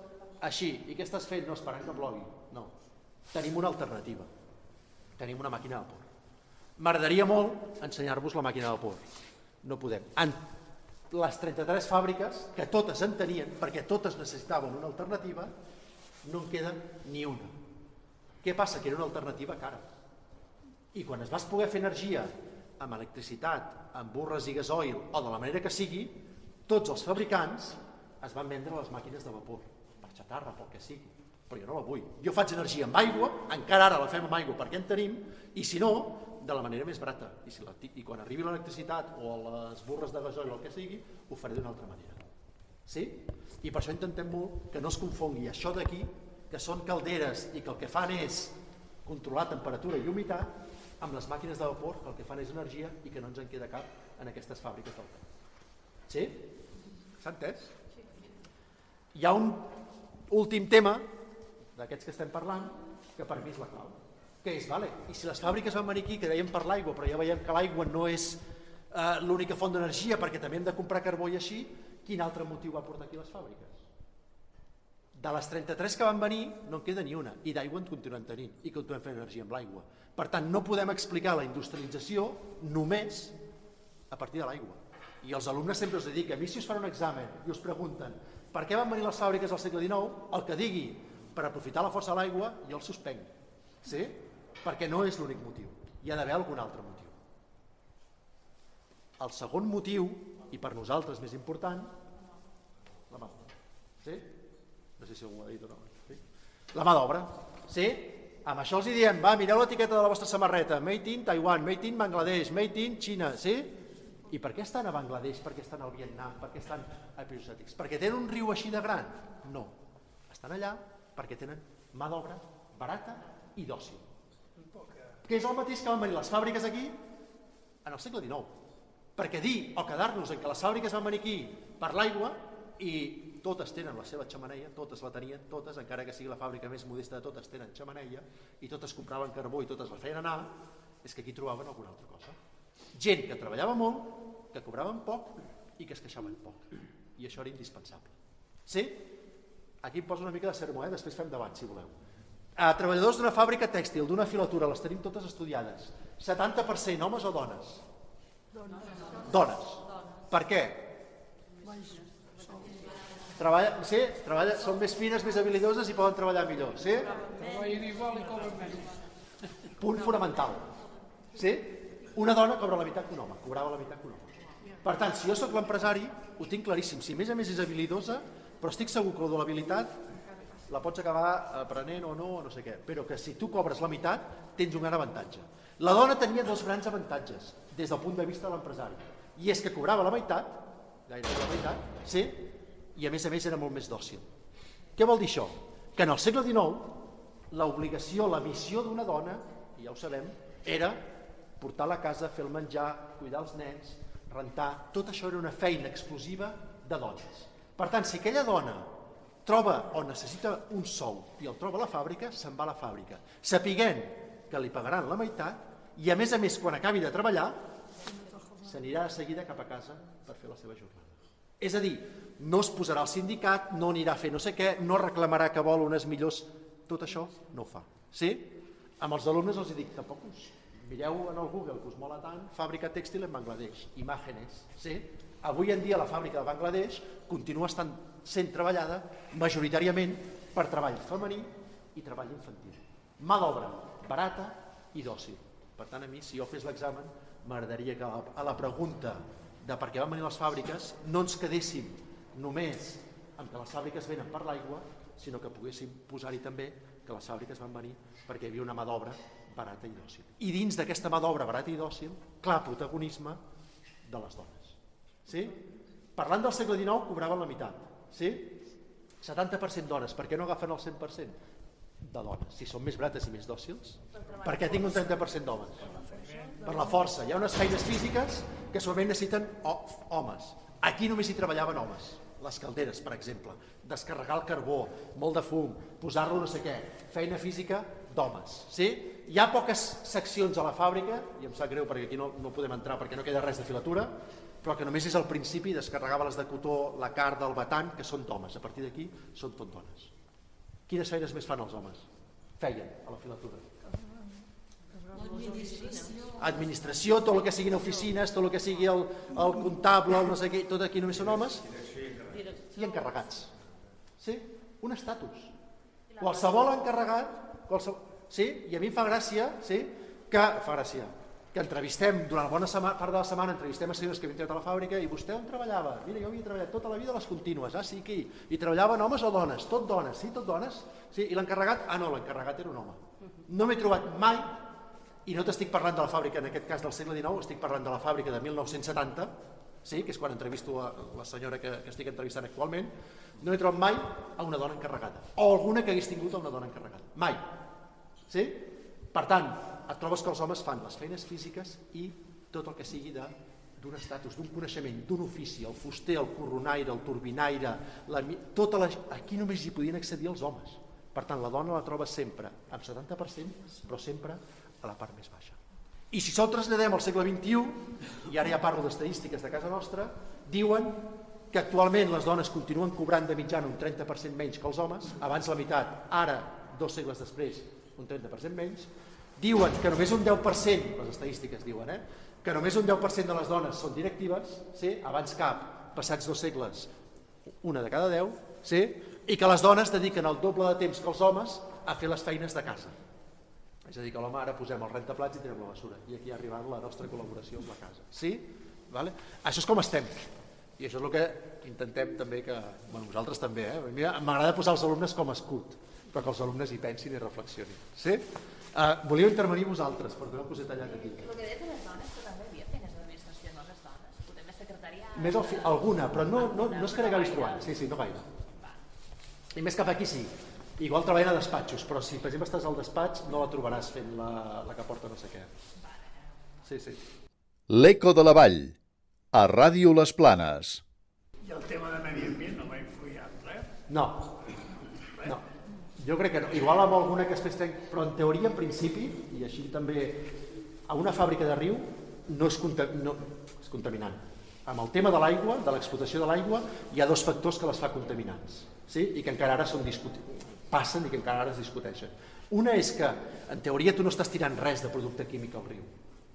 així. I què estàs fent? No, esperant que plogui. Tenim una alternativa. Tenim una màquina de vapor. M'agradaria molt ensenyar-vos la màquina de vapor. No podem. En les 33 fàbriques, que totes en tenien, perquè totes necessitaven una alternativa, no en queda ni una. Què passa? Que era una alternativa cara. I quan es vas poder fer energia amb electricitat, amb burres i gasoil o de la manera que sigui, tots els fabricants es van vendre les màquines de vapor, per xatarra, pel que sigui però jo no la vull. Jo faig energia amb aigua, encara ara la fem amb aigua perquè en tenim, i si no, de la manera més barata. I, si la, i quan arribi l'electricitat o les burres de gasoil o el que sigui, ho faré d'una altra manera. Sí? I per això intentem molt que no es confongui això d'aquí, que són calderes i que el que fan és controlar temperatura i humitat, amb les màquines de vapor que el que fan és energia i que no ens en queda cap en aquestes fàbriques del camp. Sí? S'ha entès? Hi ha un últim tema d'aquests que estem parlant que per mi és la clau que és, vale, i si les fàbriques van venir aquí que deien per l'aigua, però ja veiem que l'aigua no és eh, l'única font d'energia perquè també hem de comprar carbó i així, quin altre motiu va portar aquí les fàbriques? De les 33 que van venir no en queda ni una i d'aigua en continuem tenint i continuem fent energia amb l'aigua. Per tant, no podem explicar la industrialització només a partir de l'aigua. I els alumnes sempre us dic, a mi si us fan un examen i us pregunten per què van venir les fàbriques al segle XIX, el que digui per aprofitar la força de l'aigua, jo el suspenc. Sí? Perquè no és l'únic motiu. Hi ha d'haver algun altre motiu. El segon motiu, i per nosaltres més important, la mà d'obra. Sí? No sé si algú ho ha dit o no. Sí? La mà d'obra. Sí? Amb això els hi diem, va, mireu l'etiqueta de la vostra samarreta, made in Taiwan, made in Bangladesh, made in Xina, sí? I per què estan a Bangladesh, per què estan al Vietnam, per què estan a països? Perquè tenen un riu així de gran? No. Estan allà perquè tenen mà d'obra barata i dòcil. Que és el mateix que van venir les fàbriques aquí en el segle XIX. Perquè dir o quedar-nos en que les fàbriques van venir aquí per l'aigua i totes tenen la seva xamaneia, totes la tenien, totes, encara que sigui la fàbrica més modesta de totes, tenen xamaneia, i totes compraven carbó i totes la feien anar, és que aquí trobaven alguna altra cosa. Gent que treballava molt, que cobraven poc i que es queixaven poc. I això era indispensable. Sí? Aquí poso una mica de sermó, eh? després fem debat, si voleu. A treballadors d'una fàbrica tèxtil, d'una filatura, les tenim totes estudiades. 70% homes o dones? Dones. Dones. Per què? Treballa, sí, treballa, són més fines, més habilidoses i poden treballar millor. Sí? Treballen igual i cobren menys. Punt fonamental. Sí? Una dona cobra la meitat que un home, cobrava la meitat que un home. Per tant, si jo sóc l'empresari, ho tinc claríssim. Si a més a més és habilidosa, però estic segur que de l'habilitat la pots acabar aprenent o no, no sé què. Però que si tu cobres la meitat, tens un gran avantatge. La dona tenia dos grans avantatges des del punt de vista de l'empresari. I és que cobrava la meitat, gairebé la meitat, sí, i a més a més era molt més dòcil. Què vol dir això? Que en el segle XIX l'obligació, la missió d'una dona, i ja ho sabem, era portar la casa, fer el menjar, cuidar els nens, rentar, tot això era una feina exclusiva de dones. Per tant, si aquella dona troba o necessita un sou i el troba a la fàbrica, se'n va a la fàbrica, sapiguent que li pagaran la meitat i a més a més quan acabi de treballar s'anirà de seguida cap a casa per fer la seva jornada. És a dir, no es posarà al sindicat, no anirà a fer no sé què, no reclamarà que vol unes millors... Tot això no ho fa. Sí? Amb els alumnes els dic, tampoc us mireu en el Google, que us mola tant, fàbrica tèxtil en Bangladesh, imàgenes. Sí? Avui en dia la fàbrica de Bangladesh continua estant sent treballada majoritàriament per treball femení i treball infantil. Mà d'obra barata i dòcil. Per tant, a mi, si jo fes l'examen, m'agradaria que a la pregunta de per què van venir les fàbriques no ens quedéssim només amb que les fàbriques venen per l'aigua, sinó que poguéssim posar-hi també que les fàbriques van venir perquè hi havia una mà d'obra barata i dòcil. I dins d'aquesta mà d'obra barata i dòcil, clar protagonisme de les dones. Sí? Parlant del segle XIX, cobraven la meitat. Sí? 70% dones, per què no agafen el 100%? de dones, si són més barates i més dòcils, per què tinc un 30% d'homes? Per la força. Hi ha unes feines físiques que solament necessiten homes. Aquí només hi treballaven homes. Les calderes, per exemple. Descarregar el carbó, molt de fum, posar-lo no sé què. Feina física d'homes. Sí? Hi ha poques seccions a la fàbrica, i em sap greu perquè aquí no, no podem entrar perquè no queda res de filatura, però que només és al principi, descarregava les de cotó, la car del batant, que són d'homes. A partir d'aquí són tot dones. Quines feines més fan els homes? Feien a la filatura. Administració, tot el que siguin oficines, tot el que sigui el, el comptable, el no sé què, tot aquí només són homes i encarregats. Sí? Un estatus. Qualsevol encarregat, qualsevol... Sí? I a mi em fa gràcia, sí? Que, fa gràcia, que entrevistem, durant la bona setmana, part de la setmana, entrevistem a senyors que havien entrat a la fàbrica i vostè on treballava? Mira, jo havia treballat tota la vida a les contínues, ah, sí, aquí. I treballaven homes o dones? Tot dones, sí, tot dones? Sí, i l'encarregat? Ah, no, l'encarregat era un home. No m'he trobat mai, i no t'estic parlant de la fàbrica, en aquest cas del segle XIX, estic parlant de la fàbrica de 1970, sí? que és quan entrevisto la, la senyora que, que estic entrevistant actualment, no he trobat mai a una dona encarregada, o alguna que hagués tingut a una dona encarregada. Mai. Sí? Per tant, et trobes que els homes fan les feines físiques i tot el que sigui de d'un estatus, d'un coneixement, d'un ofici, el fuster, el coronaire, el turbinaire, la, tota la, aquí només hi podien accedir els homes. Per tant, la dona la troba sempre amb 70%, però sempre a la part més baixa. I si se'l traslladem al segle XXI, i ara ja parlo d'estadístiques de casa nostra, diuen que actualment les dones continuen cobrant de mitjana un 30% menys que els homes, abans la meitat, ara, dos segles després, un 30% menys, diuen que només un 10%, les estadístiques diuen, eh, que només un 10% de les dones són directives, sí? abans cap, passats dos segles, una de cada 10, sí? i que les dones dediquen el doble de temps que els homes a fer les feines de casa. És a dir, que l'home ara posem el rentaplats i tirem la bessura. I aquí ha arribat la nostra col·laboració amb la casa. Sí? Vale? Això és com estem. I això és el que intentem també que... Bueno, vosaltres també, eh? M'agrada posar els alumnes com a escut, però que els alumnes hi pensin i reflexionin. Sí? Uh, volíeu intervenir vosaltres, perquè no us he tallat aquí. El que deies de les dones, però també havia feines d'administració, no les dones. Potser més secretariat... Més al fi, alguna, però no, no, no és que n'acabis trobant. Sí, sí, no gaire. I més cap aquí sí. Igual treballen a despatxos, però si per exemple estàs al despatx no la trobaràs fent la, la que porta no sé què. Sí, sí. L'Eco de la Vall, a Ràdio Les Planes. I el tema de medi ambient no va influir en res? No. Jo crec que no. Igual amb alguna que després tenc... Però en teoria, en principi, i així també, a una fàbrica de riu no és, conta... no, és contaminant. Amb el tema de l'aigua, de l'explotació de l'aigua, hi ha dos factors que les fa contaminants sí? i que encara ara són discutits passen i que encara ara es discuteixen. Una és que, en teoria, tu no estàs tirant res de producte químic al riu.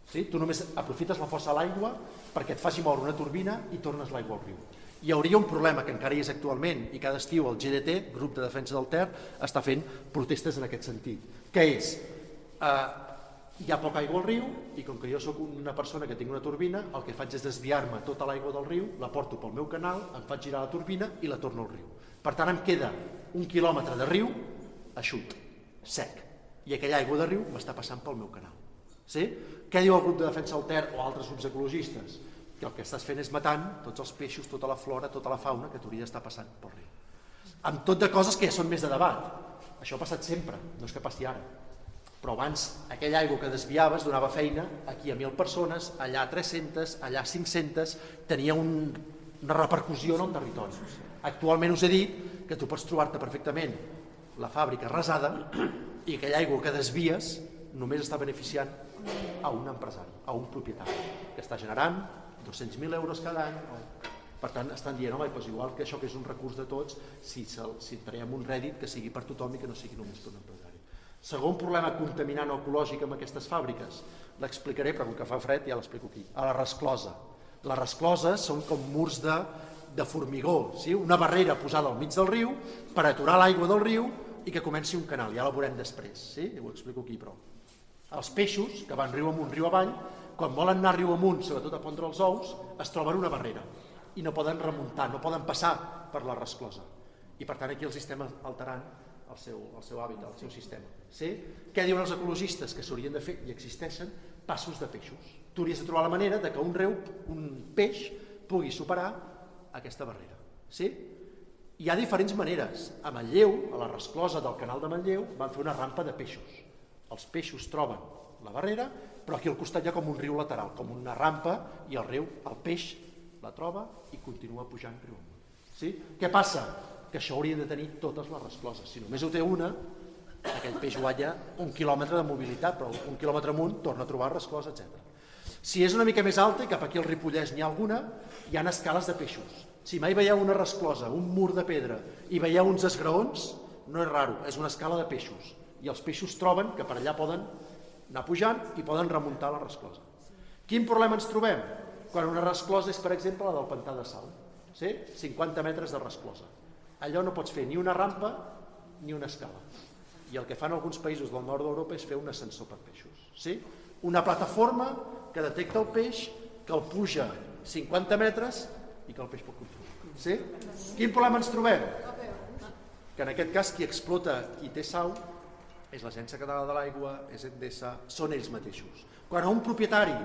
Sí? Tu només aprofites la força a l'aigua perquè et faci moure una turbina i tornes l'aigua al riu. Hi hauria un problema que encara hi és actualment i cada estiu el GDT, Grup de Defensa del Ter, està fent protestes en aquest sentit, que és eh, hi ha poca aigua al riu i com que jo sóc una persona que tinc una turbina, el que faig és desviar-me tota l'aigua del riu, la porto pel meu canal, em faig girar la turbina i la torno al riu. Per tant, em queda un quilòmetre de riu eixut, sec, i aquella aigua de riu m'està passant pel meu canal. Sí? Què diu el grup de defensa del Ter o altres grups ecologistes? Que el que estàs fent és matant tots els peixos, tota la flora, tota la fauna que t'hauria d'estar passant pel riu. Amb tot de coses que ja són més de debat. Això ha passat sempre, no és que passi ara. Però abans aquella aigua que desviaves donava feina aquí a 1.000 persones, allà a 300, allà a 500, tenia un, una repercussió en el territori. Actualment us he dit que tu pots trobar-te perfectament la fàbrica rasada i aquella aigua que desvies només està beneficiant a un empresari, a un propietari, que està generant 200.000 euros cada any. Per tant, estan dient, home, doncs igual que això que és un recurs de tots, si, si traiem un rèdit que sigui per tothom i que no sigui només per un empresari. Segon problema contaminant o ecològic amb aquestes fàbriques, l'explicaré, però com que fa fred ja l'explico aquí, a la resclosa. Les rescloses són com murs de de formigó, sí? una barrera posada al mig del riu per aturar l'aigua del riu i que comenci un canal, ja la veurem després, sí? ho explico aquí però. Els peixos, que van riu amunt, riu avall, quan volen anar riu amunt, sobretot a pondre els ous, es troben una barrera i no poden remuntar, no poden passar per la resclosa. I per tant aquí el sistema alterant el seu, el seu hàbitat, el seu sistema. Sí? Què diuen els ecologistes? Que s'haurien de fer, i existeixen, passos de peixos. Tu hauries de trobar la manera de que un reu, un peix, pugui superar aquesta barrera. Sí? Hi ha diferents maneres. A Manlleu, a la resclosa del canal de Manlleu, van fer una rampa de peixos. Els peixos troben la barrera, però aquí al costat hi ha com un riu lateral, com una rampa, i el riu, el peix la troba i continua pujant riu amunt. Sí? Què passa? Que això hauria de tenir totes les rescloses. Si només ho té una, aquell peix guanya un quilòmetre de mobilitat, però un quilòmetre amunt torna a trobar resclosa, etc. Si és una mica més alta, i cap aquí al Ripollès n'hi ha alguna, hi ha escales de peixos. Si mai veieu una resclosa, un mur de pedra, i veieu uns esgraons, no és raro, és una escala de peixos. I els peixos troben que per allà poden anar pujant i poden remuntar la resclosa. Quin problema ens trobem? Quan una resclosa és, per exemple, la del pantà de sal. Sí? 50 metres de resclosa. Allò no pots fer ni una rampa ni una escala. I el que fan alguns països del nord d'Europa és fer un ascensor per peixos. Sí? Una plataforma que detecta el peix, que el puja 50 metres i que el peix pot controlar. Sí? Quin problema ens trobem? Que en aquest cas qui explota, qui té sau, és l'Agència Catalana de l'Aigua, és Endesa, són ells mateixos. Quan a un propietari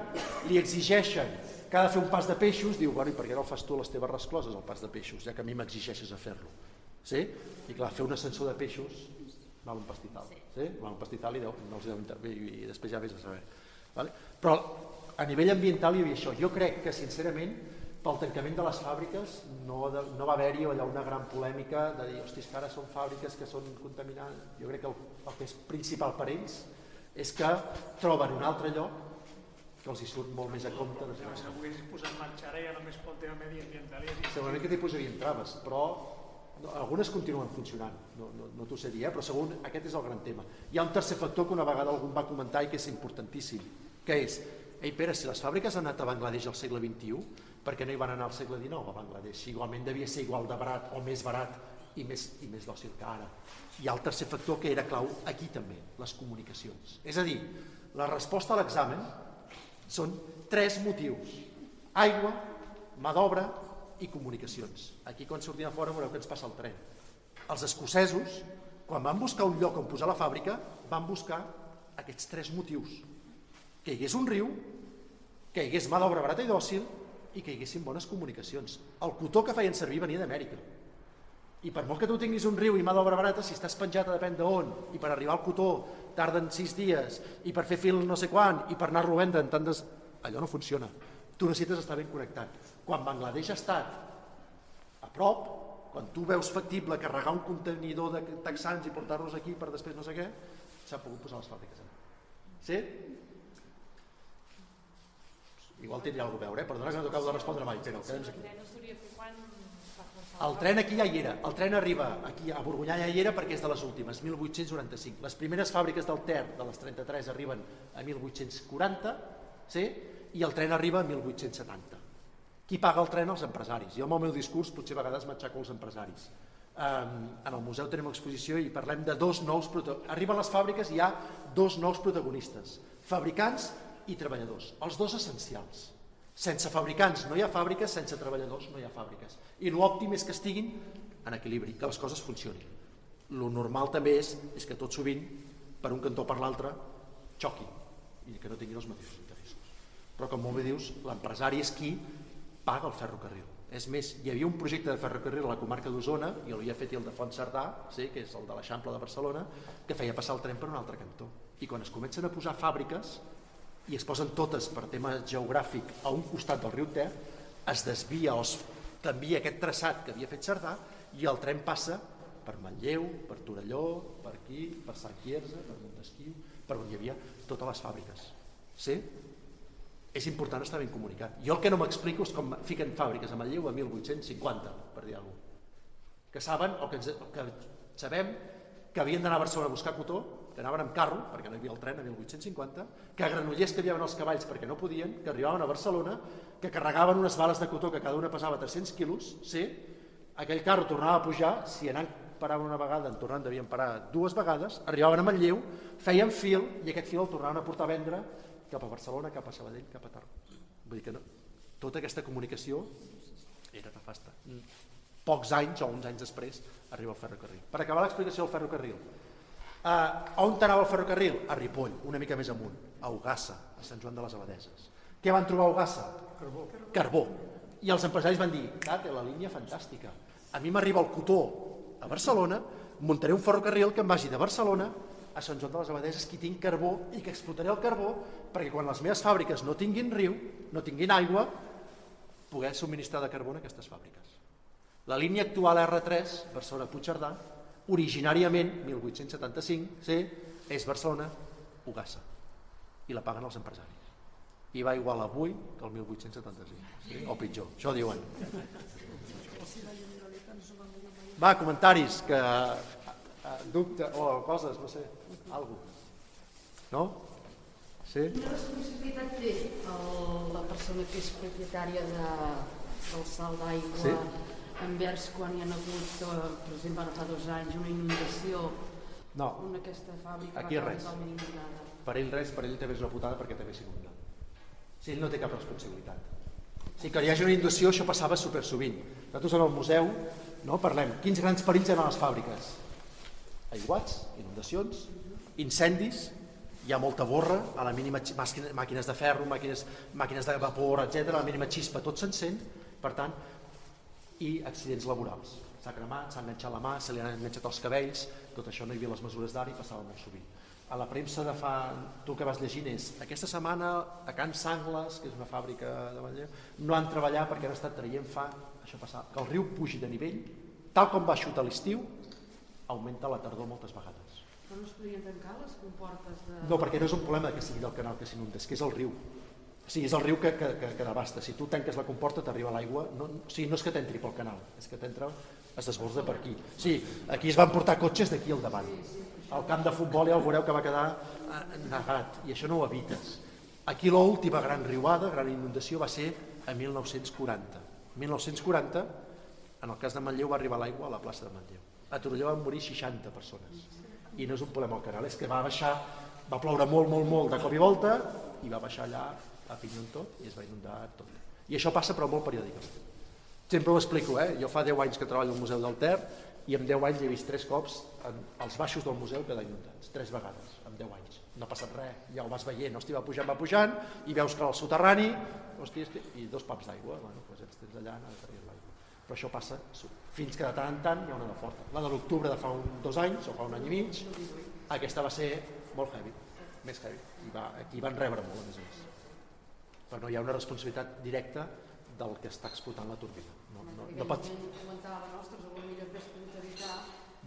li exigeixen que ha de fer un pas de peixos, diu, bueno, i per què no el fas tu les teves rescloses, el pas de peixos, ja que a mi m'exigeixes a fer-lo? Sí? I clar, fer un ascensor de peixos val un pastizal. Sí? Val un pastizal i deu, no els deu i, i després ja vés a saber. Vale? Però a nivell ambiental hi havia això. Jo crec que, sincerament, pel tancament de les fàbriques no, de, no va haver-hi allà una gran polèmica de dir, hostis, que ara són fàbriques que són contaminants. Jo crec que el, el que és principal per ells és que troben un altre lloc que els hi surt molt més a compte. De Si ho en marxa ara ja només pel tema mediambiental ja Segurament que t'hi posarien traves, però no, algunes continuen funcionant, no, no, no t'ho sé dir, eh? però segur aquest és el gran tema. Hi ha un tercer factor que una vegada algú va comentar i que és importantíssim, que és, ei Pere, si les fàbriques han anat a Bangladesh al segle XXI, per què no hi van anar al segle XIX a Bangladesh? Igualment devia ser igual de barat o més barat i més, i més dòcil que ara. Ha el tercer factor que era clau aquí també, les comunicacions. És a dir, la resposta a l'examen són tres motius. Aigua, mà d'obra i comunicacions. Aquí quan sortim a fora veureu que ens passa el tren. Els escocesos, quan van buscar un lloc on posar la fàbrica, van buscar aquests tres motius. Que hi hagués un riu, que hi hagués mà d'obra barata i dòcil i que hi haguessin bones comunicacions. El cotó que feien servir venia d'Amèrica. I per molt que tu tinguis un riu i mà d'obra barata, si estàs penjat a depèn d'on, i per arribar al cotó tarden sis dies, i per fer fil no sé quan, i per anar-lo a vendre en tant des... allò no funciona. Tu necessites estar ben connectat. Quan Bangladesh ha estat a prop, quan tu veus factible carregar un contenidor de texans i portar-los aquí per després no sé què, s'han pogut posar les fàbriques allà. Sí? Igual tindria alguna a veure, eh? perdona que no t'acabo de respondre mai, però quedem aquí. El tren aquí ja hi era, el tren arriba aquí a Borgunyà ja hi era perquè és de les últimes, 1895. Les primeres fàbriques del Ter, de les 33, arriben a 1840, sí? i el tren arriba a 1870. Qui paga el tren? Els empresaris. Jo amb el meu discurs potser a vegades m'aixaco els empresaris. Um, en el museu tenim exposició i parlem de dos nous protagonistes. Arriben les fàbriques i hi ha dos nous protagonistes, fabricants i treballadors, els dos essencials. Sense fabricants no hi ha fàbriques, sense treballadors no hi ha fàbriques. I l'òptim és que estiguin en equilibri, que les coses funcionin. Lo normal també és, és que tot sovint, per un cantó o per l'altre, xoquin i que no tinguin els mateixos interessos. Però com molt bé dius, l'empresari és qui paga el ferrocarril. És més, hi havia un projecte de ferrocarril a la comarca d'Osona, i el havia fet el de Font Cerdà, sí, que és el de l'Eixample de Barcelona, que feia passar el tren per un altre cantó. I quan es comencen a posar fàbriques, i es posen totes per tema geogràfic a un costat del riu Ter, es desvia o canvia aquest traçat que havia fet Cerdà i el tren passa per Manlleu, per Torelló, per aquí, per Sant Quirze, per Montesquieu, per on hi havia totes les fàbriques. Sí? És important estar ben comunicat. Jo el que no m'explico és com fiquen fàbriques a Manlleu a 1850, per dir alguna cosa. Que saben, o que, ens, que sabem que havien d'anar a Barcelona a buscar cotó, que anaven amb carro, perquè no hi havia el tren a 1850, que a Granollers havien els cavalls perquè no podien, que arribaven a Barcelona, que carregaven unes bales de cotó que cada una pesava 300 quilos, sí, aquell carro tornava a pujar, si anant paraven una vegada, en tornant devien parar dues vegades, arribaven a Manlleu, feien fil i aquest fil el tornaven a portar a vendre cap a Barcelona, cap a Sabadell, cap a Tarragona. Vull dir que no, tota aquesta comunicació era nefasta. Pocs anys o uns anys després arriba el ferrocarril. Per acabar l'explicació del ferrocarril, Uh, on anava el ferrocarril? A Ripoll, una mica més amunt, a Ugassa, a Sant Joan de les Abadeses. Què van trobar a Ugassa? Carbó. Carbó. I els empresaris van dir, ah, té la línia fantàstica. A mi m'arriba el cotó a Barcelona, muntaré un ferrocarril que em vagi de Barcelona a Sant Joan de les Abadeses, que tinc carbó i que explotaré el carbó perquè quan les meves fàbriques no tinguin riu, no tinguin aigua, poder subministrar de carbó a aquestes fàbriques. La línia actual R3, Barcelona-Puigcerdà, originàriament, 1875, sí, és Barcelona, Ugassa. I la paguen els empresaris. I va igual avui que el 1875, sí? o pitjor, això diuen. Va, comentaris, que eh, dubte, o coses, no sé, algo. No? Sí? Quina responsabilitat té el, la persona que és propietària de, del salt d'aigua Sí. Envers quan hi ha hagut, eh, per exemple, ara fa dos anys, una inundació No, on aquesta fàbrica Aquí va res. inundada? per ell res, per ell també és una putada perquè també s'inunda. Si ell no té cap responsabilitat. Si que hi hagi una inundació, això passava super sovint. Nosaltres en el museu no, parlem, quins grans perills hi ha a les fàbriques? Aiguats, inundacions, Incendis, hi ha molta borra, a la mínima màquines de ferro, màquines, màquines de vapor, etc. a la mínima xispa tot s'encén, per tant, i accidents laborals. S'ha cremat, s'ha enganxat la mà, se li han enganxat els cabells, tot això no hi havia les mesures d'ara i passava molt sovint. A la premsa de fa, tu que vas llegint és, aquesta setmana a Can Sangles, que és una fàbrica de Manlleu, no han treballat perquè han estat traient fang, això passava, que el riu pugi de nivell, tal com va xutar l'estiu, augmenta la tardor moltes vegades. Però no es podien tancar les comportes de... No, perquè no és un problema que sigui del canal que s'inunda, és que és el riu. Sigui, és el riu que, que, que, que devasta. Si tu tanques la comporta, t'arriba l'aigua. No, sigui, no és que t'entri pel canal, és que t'entra, es desborda per aquí. Sí, aquí es van portar cotxes d'aquí al davant. Al camp de futbol ja el veureu que va quedar eh, negat, i això no ho evites. Aquí l'última gran riuada, gran inundació, va ser a 1940. 1940, en el cas de Manlleu, va arribar l'aigua a la plaça de Manlleu. A Torelló van morir 60 persones. I no és un problema al canal, és que va baixar, va ploure molt, molt, molt de cop i volta, i va baixar allà a Pinyon tot, i es va inundar tot. I això passa però molt periòdicament. Sempre ho explico, eh? jo fa 10 anys que treballo al Museu del Ter i en 10 anys he vist tres cops en els baixos del museu quedar inundats, tres vegades en 10 anys. No ha passat res, ja ho vas veient, hosti, va pujant, va pujant, i veus que al soterrani, hosti, hosti, i dos paps d'aigua, bueno, doncs ens tens allà, anar a tenir l'aigua. Però això passa fins que de tant en tant hi ha una de forta. La de l'octubre de fa un, dos anys, o fa un any i mig, aquesta va ser molt heavy, més heavy, i va, aquí van rebre molt, a més a més. Però no hi ha una responsabilitat directa del que està explotant la turbina. No, no, no pot...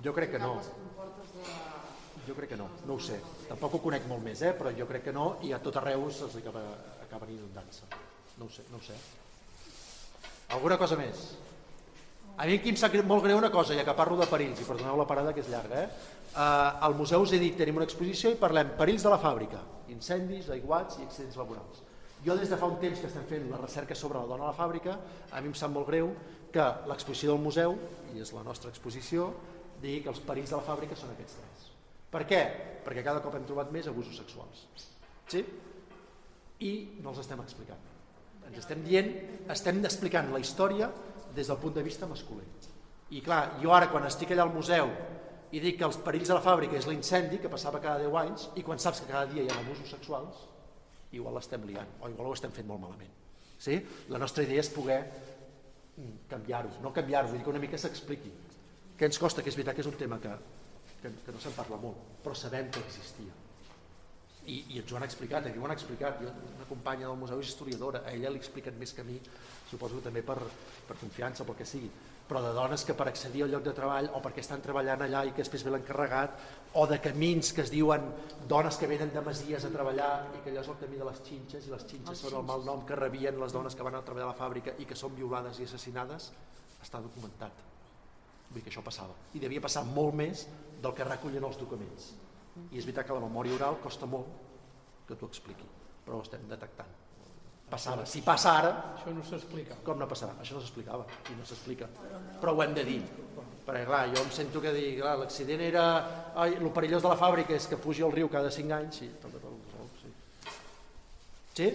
Jo crec que no. Jo crec que no, no ho sé. Tampoc ho conec molt més, eh? però jo crec que no, i a tot arreu se'ls acaba, acaben inundant-se. No ho sé, no ho sé. Alguna cosa més? A mi aquí em sap molt greu una cosa, ja que parlo de perills, i perdoneu la parada que és llarga, eh? Uh, al museu us he dit, tenim una exposició i parlem perills de la fàbrica, incendis, aiguats i accidents laborals. Jo des de fa un temps que estem fent la recerca sobre la dona a la fàbrica, a mi em sap molt greu que l'exposició del museu, i és la nostra exposició, digui que els perills de la fàbrica són aquests tres. Per què? Perquè cada cop hem trobat més abusos sexuals. Sí? I no els estem explicant. Ens estem dient, estem explicant la història des del punt de vista masculí. I clar, jo ara quan estic allà al museu i dic que els perills de la fàbrica és l'incendi que passava cada 10 anys i quan saps que cada dia hi ha abusos sexuals, igual l'estem liant o igual ho estem fent molt malament. Sí? La nostra idea és poder mm, canviar-ho, no canviar-ho, vull dir que una mica s'expliqui. Que ens costa, que és veritat que és un tema que, que, que no se'n parla molt, però sabem que existia. I, i ens ho han explicat, aquí ho han explicat. Jo, una companya del museu és historiadora, a ella li expliquen més que a mi, suposo també per, per confiança, pel que sigui, però de dones que per accedir al lloc de treball o perquè estan treballant allà i que després ve l'encarregat, o de camins que es diuen dones que venen de masies a treballar i que allò és el camí de les xinxes i les xinxes són el mal nom que rebien les dones que van a treballar a la fàbrica i que són violades i assassinades, està documentat. Vull dir que això passava. I devia passar molt més del que recullen els documents. I és veritat que la memòria oral costa molt que t'ho expliqui, però ho estem detectant. Passava. Si passa ara, Això no s'explica. com no passarà? Això no s'explicava i no s'explica. Però ho hem de dir. Perquè clar, jo em sento que dir, clar, l'accident era... Ai, el perillós de la fàbrica és que pugi al riu cada 5 anys. Sí, tot, tot, tot, sí. Sí?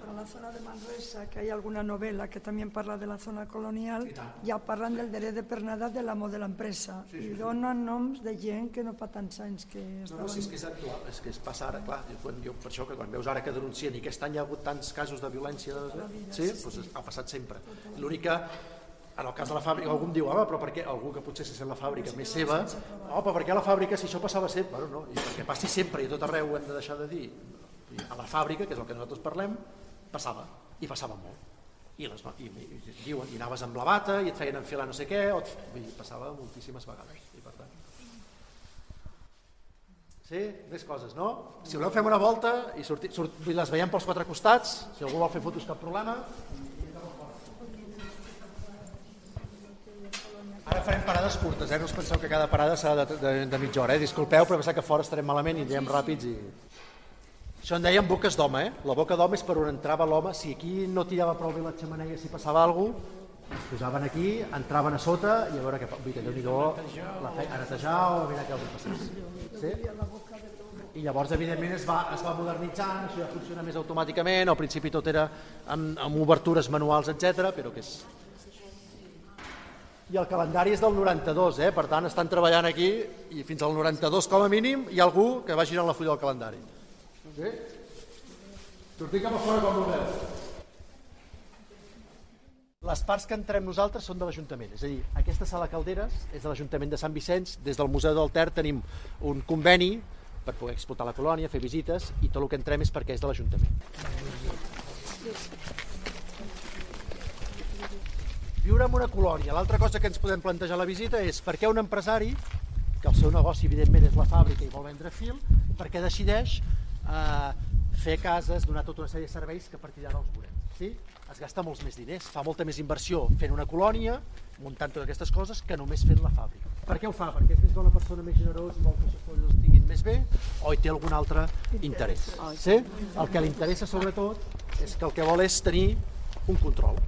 Para la zona de Manresa, que hay alguna novela que también parla de la zona colonial, ja parlen del dret de pernada de l'amo de l'empresa i donen noms de gent que no fa tants anys que No, estaven... no, si és que és actual, és que es passa ara, clar, jo, quan, jo, per això que quan veus ara que denuncien i aquest any hi ha hagut tants casos de violència, de, sí, doncs ha passat sempre. L'únic que, en el cas de la fàbrica, algú em diu, home, però per què algú que potser se sent la fàbrica més seva, però per què a la fàbrica si això passava sempre? Bueno, no, i perquè passi sempre i tot arreu ho hem de deixar de dir. I a la fàbrica, que és el que nosaltres parlem, passava, i passava molt. I, les, i, i, i, diuen, i anaves amb la bata i et feien enfilar no sé què, o et, dir, passava moltíssimes vegades. I per tant, Sí? Més coses, no? Si voleu fem una volta i sorti, sort, vull dir, les veiem pels quatre costats, si algú vol fer fotos cap problema. Ara farem parades curtes, eh? no us penseu que cada parada serà de, de, de mitja hora, eh? disculpeu, però pensar que fora estarem malament i anirem ràpids i... Això en dèiem boques d'home, eh? La boca d'home és per on entrava l'home, si aquí no tirava prou bé la xemeneia, si passava alguna cosa, es posaven aquí, entraven a sota i a veure què... Vull dir que Déu-n'hi-do, la fe... a netejar o a mirar què els passés. Sí? I llavors, evidentment, es va, es va modernitzant, això ja funciona més automàticament, al principi tot era amb, amb obertures manuals, etc, però que és... I el calendari és del 92, eh? per tant estan treballant aquí i fins al 92 com a mínim hi ha algú que va girant la fulla del calendari. Sí? Sortim cap a fora com vulgueu. Les parts que entrem nosaltres són de l'Ajuntament, és a dir, aquesta sala Calderes és de l'Ajuntament de Sant Vicenç, des del Museu del Ter tenim un conveni per poder explotar la colònia, fer visites, i tot el que entrem és perquè és de l'Ajuntament. Viure en una colònia. L'altra cosa que ens podem plantejar a la visita és per què un empresari, que el seu negoci evidentment és la fàbrica i vol vendre fil, per què decideix eh, fer cases, donar tota una sèrie de serveis que a partir d'ara els veurem. Sí? Es gasta molts més diners, fa molta més inversió fent una colònia, muntant totes aquestes coses, que només fent la fàbrica. Per què ho fa? Perquè és més una persona més generosa i vol que els seus estiguin més bé o hi té algun altre interès? Sí? El que li interessa sobretot és que el que vol és tenir un control,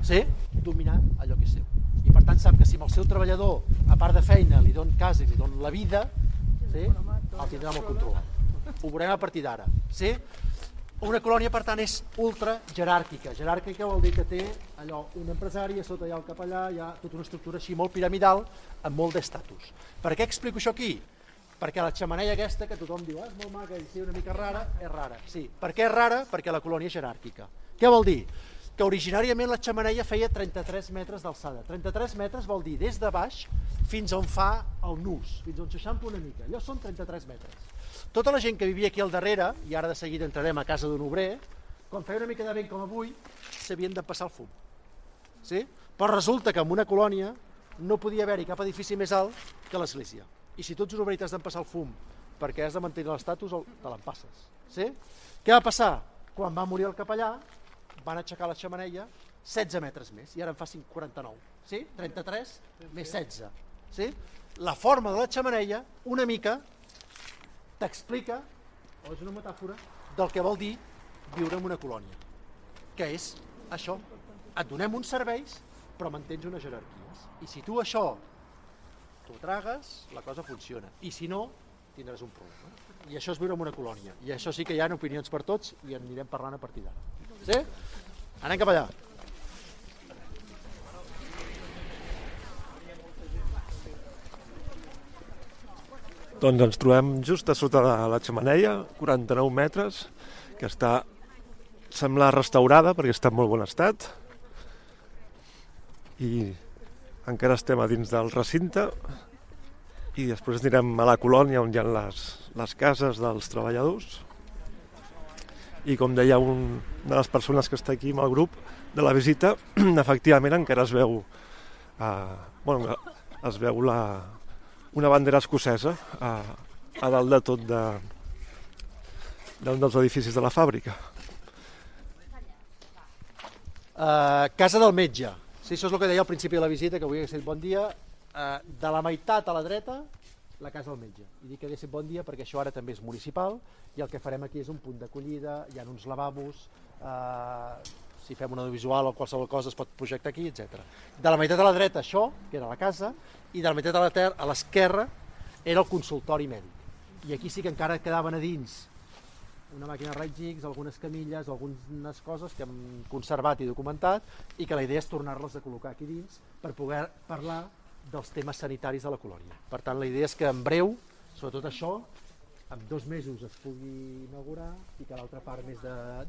sí? dominar allò que és seu. I per tant sap que si amb el seu treballador, a part de feina, li don casa i li don la vida, sí? el tindrà molt controlat. Ho veurem a partir d'ara. Sí? Una colònia, per tant, és ultra jeràrquica. Jeràrquica vol dir que té allò, un empresari, a sota hi ha el capellà, hi ha tota una estructura així molt piramidal, amb molt d'estatus. Per què explico això aquí? Perquè la xamanella aquesta, que tothom diu, ah, és molt maca i sí, una mica rara, és rara. Sí. Per què és rara? Perquè la colònia és jeràrquica. Què vol dir? Que originàriament la xamanella feia 33 metres d'alçada. 33 metres vol dir des de baix fins on fa el nus, fins on s'eixampa una mica. Allò són 33 metres. Tota la gent que vivia aquí al darrere, i ara de seguida entrarem a casa d'un obrer, quan feia una mica de vent com avui, s'havien de passar el fum. Sí? Però resulta que en una colònia no podia haver-hi cap edifici més alt que l'església. I si tots els obrers t'has d'empassar el fum perquè has de mantenir l'estatus, te l'empasses. Sí? Què va passar? Quan va morir el capellà, van aixecar la xamaneia 16 metres més, i ara en fa 49. Sí? 33 més 16. Sí? La forma de la xamaneia, una mica, t'explica, o és una metàfora, del que vol dir viure en una colònia, que és això, et donem uns serveis però mantens unes jerarquies. I si tu això t'ho tragues, la cosa funciona. I si no, tindràs un problema. I això és viure en una colònia. I això sí que hi ha opinions per tots i en anirem parlant a partir d'ara. Sí? Anem cap allà. Doncs ens trobem just a sota de la xamaneia, 49 metres, que està, sembla restaurada perquè està en molt bon estat. I encara estem a dins del recinte i després anirem a la colònia on hi ha les, les cases dels treballadors. I com deia un de les persones que està aquí amb el grup de la visita, efectivament encara es veu, eh, bueno, es veu la, una bandera escocesa a, a dalt de tot de d'un dels edificis de la fàbrica. Uh, casa del metge. Sí, això és el que deia al principi de la visita, que avui hagués estat bon dia. Uh, de la meitat a la dreta, la casa del metge. I dic que hagués bon dia perquè això ara també és municipal i el que farem aquí és un punt d'acollida, hi ha uns lavabos, uh, si fem un audiovisual o qualsevol cosa es pot projectar aquí, etc. De la meitat a la dreta això, que era la casa, i de la meitat a la ter a l'esquerra era el consultori mèdic. I aquí sí que encara quedaven a dins una màquina X, algunes camilles, algunes coses que hem conservat i documentat i que la idea és tornar-les a col·locar aquí dins per poder parlar dels temes sanitaris de la colònia. Per tant, la idea és que en breu, sobretot això, en dos mesos es pugui inaugurar i que l'altra part més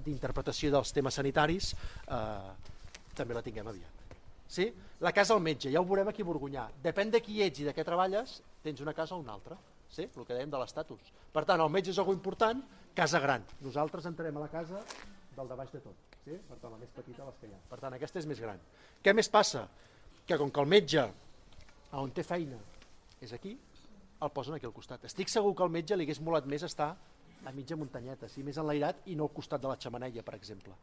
d'interpretació de, dels temes sanitaris eh, també la tinguem aviat. Sí? La casa al metge, ja ho veurem aquí a Borgunyà. Depèn de qui ets i de què treballes, tens una casa o una altra. Sí? El que dèiem de l'estatus. Per tant, el metge és algo important, casa gran. Nosaltres entrarem a la casa del de baix de tot. Sí? Per tant, la més petita les que hi ha. Per tant, aquesta és més gran. Què més passa? Que com que el metge, on té feina, és aquí, el posen aquí al costat. Estic segur que al metge li hagués molat més estar a mitja muntanyeta, sí, més enlairat i no al costat de la xamaneia, per exemple.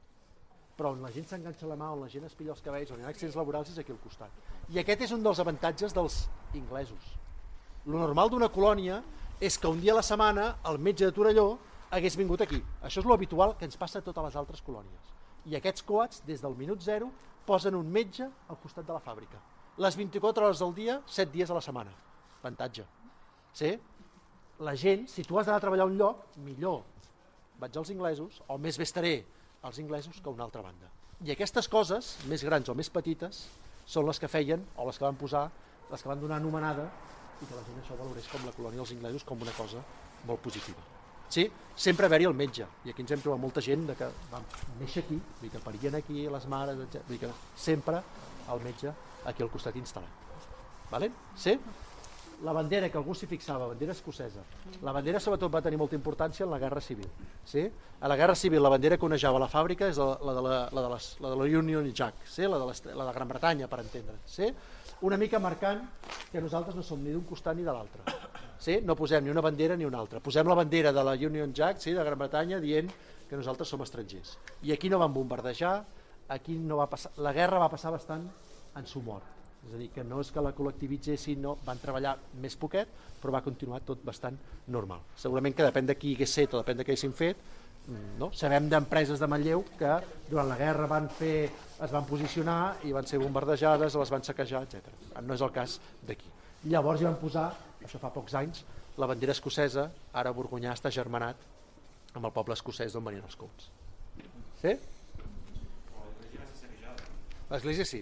Però on la gent s'enganxa la mà, on la gent es pilla els cabells, on hi ha accidents laborals, és aquí al costat. I aquest és un dels avantatges dels inglesos. Lo normal d'una colònia és que un dia a la setmana el metge de Torelló hagués vingut aquí. Això és lo habitual que ens passa a totes les altres colònies. I aquests coats, des del minut zero, posen un metge al costat de la fàbrica. Les 24 hores del dia, 7 dies a la setmana. Avantatge. Sí? La gent, si tu has d'anar a treballar un lloc, millor vaig als inglesos, o més bé estaré als inglesos que a una altra banda. I aquestes coses, més grans o més petites, són les que feien, o les que van posar, les que van donar anomenada, i que la gent això valorés com la colònia dels inglesos com una cosa molt positiva. Sí? Sempre haver-hi el metge, i aquí ens hem trobat molta gent de que van néixer aquí, vull que parien aquí, les mares, etc. Vull que sempre el metge aquí al costat instal·lat. Vale? Sí? La bandera, que algú s'hi fixava, bandera escocesa. La bandera sobretot va tenir molta importància en la Guerra Civil. Sí? A la Guerra Civil la bandera que onejava la fàbrica és la, la, de, la, la, de, les, la de la Union Jack, sí? la, de les, la de Gran Bretanya, per entendre. Sí? Una mica marcant que nosaltres no som ni d'un costat ni de l'altre. Sí? No posem ni una bandera ni una altra. Posem la bandera de la Union Jack, sí? de Gran Bretanya, dient que nosaltres som estrangers. I aquí no van bombardejar, aquí no va passar... La guerra va passar bastant en su mort és a dir, que no és que la col·lectivitzessin, no, van treballar més poquet, però va continuar tot bastant normal. Segurament que depèn de qui hagués set o depèn de què haguessin fet, mm, no? sabem d'empreses de Manlleu que durant la guerra van fer, es van posicionar i van ser bombardejades, les van saquejar, etc. No és el cas d'aquí. Llavors hi van posar, això fa pocs anys, la bandera escocesa, ara Borgonyà està germanat amb el poble escocès d'on venien els cops. Sí? L'església sí,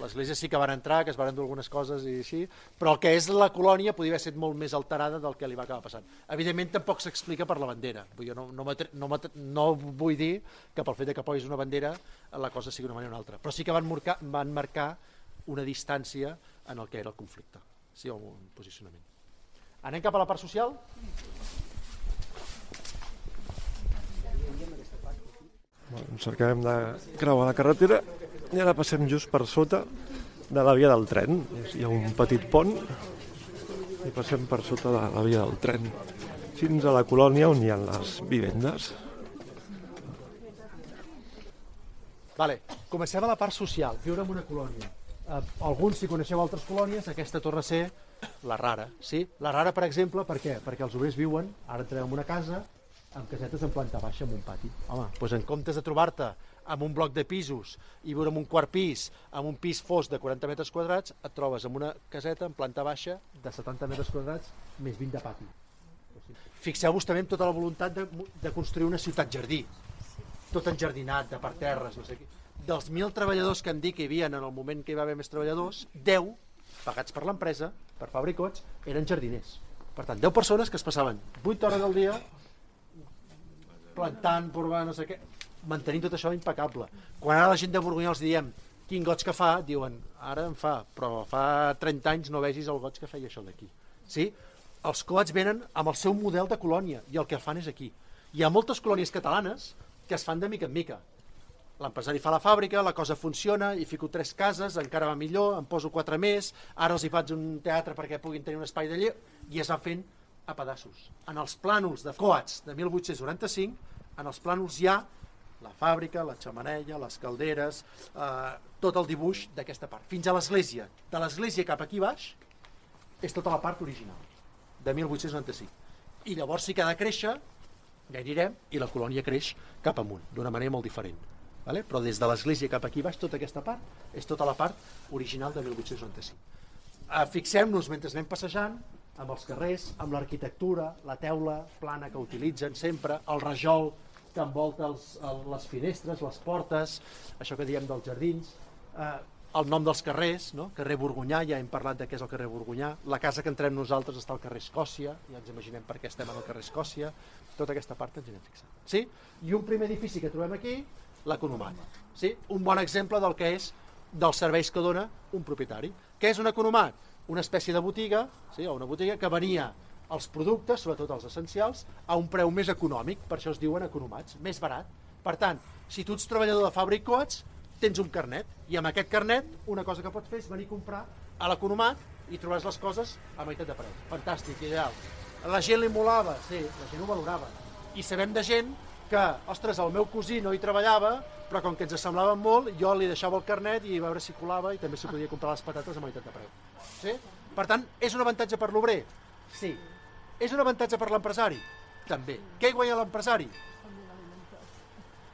l'església sí que van entrar, que es van endur algunes coses i així, però el que és la colònia podia haver estat molt més alterada del que li va acabar passant. Evidentment tampoc s'explica per la bandera. Jo no, no, no, no vull dir que pel fet de que posis una bandera la cosa sigui una manera o una altra, però sí que van marcar, van marcar una distància en el que era el conflicte, sí, o un posicionament. Anem cap a la part social? Bueno, ens cercàvem de creuar la carretera i ara passem just per sota de la via del tren. Hi ha un petit pont i passem per sota de la via del tren fins a la colònia on hi ha les vivendes. Vale, comencem a la part social, viure en una colònia. Eh, alguns, si coneixeu altres colònies, aquesta torna a ser la rara. Sí? La rara, per exemple, per què? Perquè els obrers viuen, ara entrem en una casa, amb casetes en planta baixa, amb un pati. Home, doncs en comptes de trobar-te amb un bloc de pisos i viure en un quart pis, amb un pis fos de 40 metres quadrats, et trobes amb una caseta en planta baixa de 70 metres quadrats més 20 de pati. Fixeu-vos també en tota la voluntat de, de construir una ciutat jardí, tot enjardinat, de parterres, no sé què. Dels mil treballadors que em dic que hi havia en el moment que hi va haver més treballadors, 10, pagats per l'empresa, per fabricots, eren jardiners. Per tant, 10 persones que es passaven 8 hores al dia plantant, provant, no sé què, mantenint tot això impecable. Quan ara la gent de Borgonya els diem quin goig que fa, diuen, ara en fa, però fa 30 anys no vegis el goig que feia això d'aquí. Sí? Els coats venen amb el seu model de colònia i el que fan és aquí. Hi ha moltes colònies catalanes que es fan de mica en mica. L'empresari fa la fàbrica, la cosa funciona, hi fico tres cases, encara va millor, em poso quatre més, ara els hi faig un teatre perquè puguin tenir un espai de lleu, i es va fent a pedaços. En els plànols de coats de 1895, en els plànols hi ha la fàbrica, la xamaneia, les calderes, eh, tot el dibuix d'aquesta part. Fins a l'església. De l'església cap aquí baix és tota la part original, de 1895. I llavors sí que ha de créixer, ja anirem, i la colònia creix cap amunt, d'una manera molt diferent. Vale? Però des de l'església cap aquí baix, tota aquesta part és tota la part original de 1895. Eh, Fixem-nos mentre anem passejant amb els carrers, amb l'arquitectura, la teula plana que utilitzen sempre, el rajol que envolta els, el, les finestres, les portes, això que diem dels jardins, eh, el nom dels carrers, no? carrer Borgonyà, ja hem parlat de què és el carrer Borgonyà, la casa que entrem nosaltres està al carrer Escòcia, ja ens imaginem per què estem al carrer Escòcia, tota aquesta part ens hi hem fixat. Sí? I un primer edifici que trobem aquí, l'economat. Sí? Un bon exemple del que és dels serveis que dona un propietari. Què és un economat? Una espècie de botiga, sí? o una botiga que venia els productes, sobretot els essencials, a un preu més econòmic, per això es diuen economats, més barat. Per tant, si tu ets treballador de Fàbric Coats, tens un carnet, i amb aquest carnet una cosa que pots fer és venir a comprar a l'economat i trobaràs les coses a meitat de preu. Fantàstic, ideal. La gent li molava, sí, la gent ho valorava. I sabem de gent que, ostres, el meu cosí no hi treballava, però com que ens semblava molt, jo li deixava el carnet i veure si colava i també s'hi podia comprar les patates a meitat de preu. Sí? Per tant, és un avantatge per l'obrer? Sí. És un avantatge per l'empresari? També. Què hi guanya l'empresari?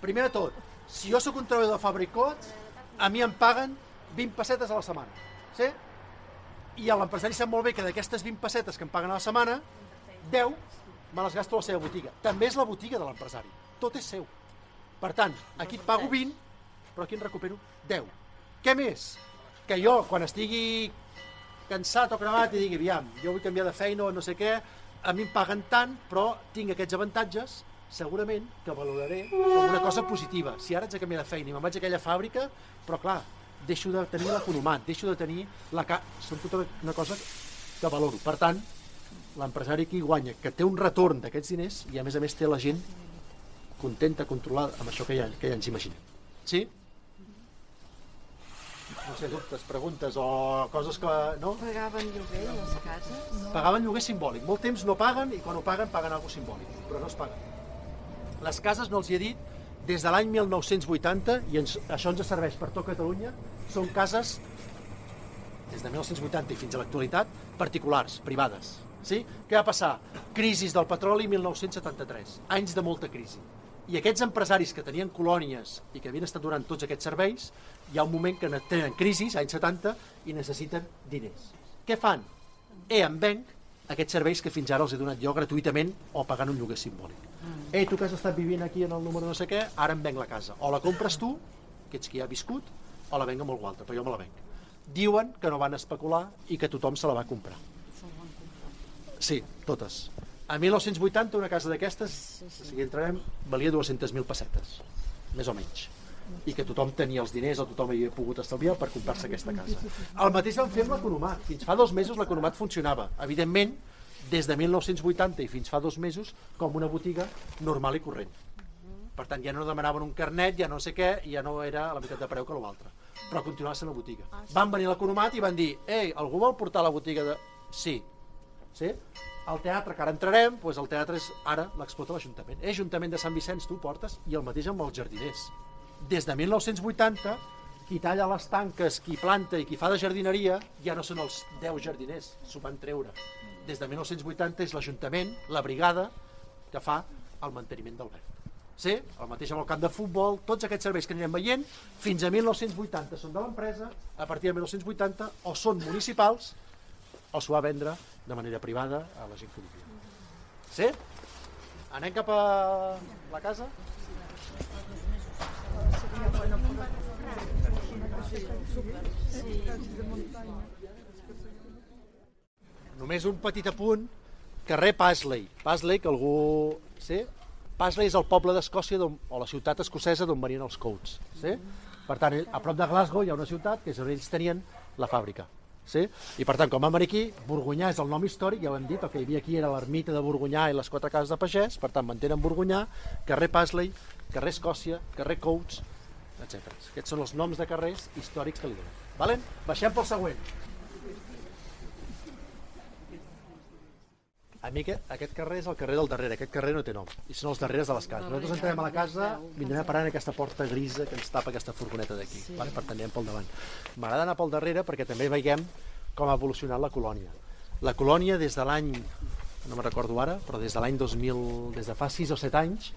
Primer de tot, si jo sóc un treballador de fabricots, a mi em paguen 20 pessetes a la setmana. Sí? I l'empresari sap molt bé que d'aquestes 20 pessetes que em paguen a la setmana, 10 me les gasto a la seva botiga. També és la botiga de l'empresari. Tot és seu. Per tant, aquí et pago 20, però aquí en recupero 10. Què més? que jo, quan estigui cansat o cremat i digui, aviam, jo vull canviar de feina o no sé què, a mi em paguen tant, però tinc aquests avantatges, segurament que valoraré com una cosa positiva. Si ara haig de canviar de feina i me'n vaig a aquella fàbrica, però clar, deixo de tenir l'economat, deixo de tenir la... Ca... Són tota una cosa que valoro. Per tant, l'empresari que hi guanya, que té un retorn d'aquests diners i a més a més té la gent contenta, controlada amb això que ja, que ja ens imaginem. Sí? No sé, dubtes, preguntes o coses que... No? Pagaven lloguer a les cases? No. Pagaven lloguer simbòlic. Molt temps no paguen i quan ho paguen, paguen alguna simbòlic, però no es paguen. Les cases, no els hi he dit, des de l'any 1980, i ens, això ens serveix per tot Catalunya, són cases, des de 1980 i fins a l'actualitat, particulars, privades. Sí? Què va passar? Crisis del petroli 1973, anys de molta crisi. I aquests empresaris que tenien colònies i que havien estat durant tots aquests serveis, hi ha un moment que tenen crisis, anys 70, i necessiten diners. Què fan? E em venc aquests serveis que fins ara els he donat jo gratuïtament o pagant un lloguer simbòlic. Ei, tu que has estat vivint aquí en el número no sé què, ara em venc la casa. O la compres tu, que ets qui ha viscut, o la venc amb algú altre, però jo me la venc. Diuen que no van especular i que tothom se la va comprar. Sí, totes. A 1980 una casa d'aquestes, si hi entrarem, valia 200.000 pessetes, més o menys i que tothom tenia els diners o tothom havia pogut estalviar per comprar-se aquesta casa. El mateix vam fer amb l'economat. Fins fa dos mesos l'economat funcionava. Evidentment, des de 1980 i fins fa dos mesos, com una botiga normal i corrent. Per tant, ja no demanaven un carnet, ja no sé què, ja no era a la meitat de preu que l'altre. Però continuava sent la botiga. Van venir a l'economat i van dir, ei, algú vol portar la botiga de... Sí. Sí? El teatre, que ara entrarem, doncs el teatre és ara l'explota l'Ajuntament. Eh, Ajuntament de Sant Vicenç, tu portes, i el mateix amb els jardiners des de 1980, qui talla les tanques, qui planta i qui fa de jardineria, ja no són els 10 jardiners, s'ho van treure. Des de 1980 és l'Ajuntament, la brigada, que fa el manteniment del verd. Sí? El mateix amb el camp de futbol, tots aquests serveis que anirem veient, fins a 1980 són de l'empresa, a partir de 1980 o són municipals o s'ho va vendre de manera privada a la gent vivia. Sí? Anem cap a la casa? Només un petit apunt, carrer Pasley. Pasley, que algú... Sí? Pasley és el poble d'Escòcia o la ciutat escocesa d'on venien els Coats. Sí? Per tant, a prop de Glasgow hi ha una ciutat que és on ells tenien la fàbrica. Sí? I per tant, com vam venir aquí, Borgunyà és el nom històric, ja ho hem dit, el que hi havia aquí era l'ermita de Borgunyà i les quatre cases de pagès, per tant, mantenen Borgunyà, carrer Pasley, carrer Escòcia, carrer Coats, etc. Aquests són els noms de carrers històrics que li donen. Valen? Baixem pel següent. A mi aquest, aquest carrer és el carrer del darrere, aquest carrer no té nom, i són els darreres de les cases. Nosaltres entrem a la casa, vindrem a parar en aquesta porta grisa que ens tapa aquesta furgoneta d'aquí, sí. vale? per tant anem pel davant. M'agrada anar pel darrere perquè també veiem com ha evolucionat la colònia. La colònia des de l'any, no me'n recordo ara, però des de l'any 2000, des de fa 6 o 7 anys,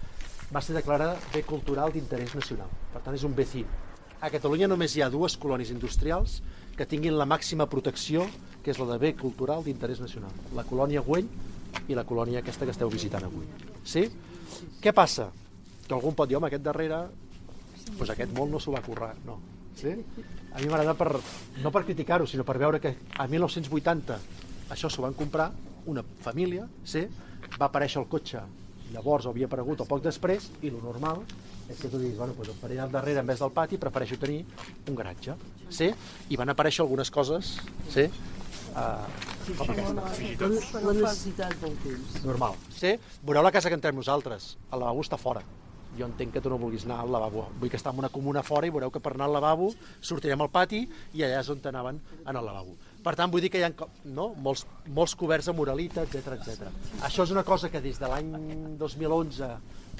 va ser declarada bé cultural d'interès nacional. Per tant, és un vecí. A Catalunya només hi ha dues colònies industrials que tinguin la màxima protecció, que és la de bé cultural d'interès nacional. La colònia Güell i la colònia aquesta que esteu visitant avui. Sí? Què passa? Que algú pot dir, home, aquest darrere, doncs aquest molt no s'ho va currar. No. Sí? A mi m'agrada per, no per criticar-ho, sinó per veure que a 1980 això s'ho van comprar una família, sí? va aparèixer el cotxe llavors havia aparegut o poc després i lo normal és que tu diguis, bueno, doncs faré al darrere en vez del pati prefereixo tenir un garatge sí? i van aparèixer algunes coses sí? Aquesta La necessitat del temps. normal sí? veureu la casa que entrem nosaltres el lavabo està fora jo entenc que tu no vulguis anar al lavabo. Vull que està en una comuna fora i veureu que per anar al lavabo sortirem al pati i allà és on anaven en el lavabo. Per tant, vull dir que hi ha no? molts, molts coberts amb moralita, etc etc. Això és una cosa que des de l'any 2011,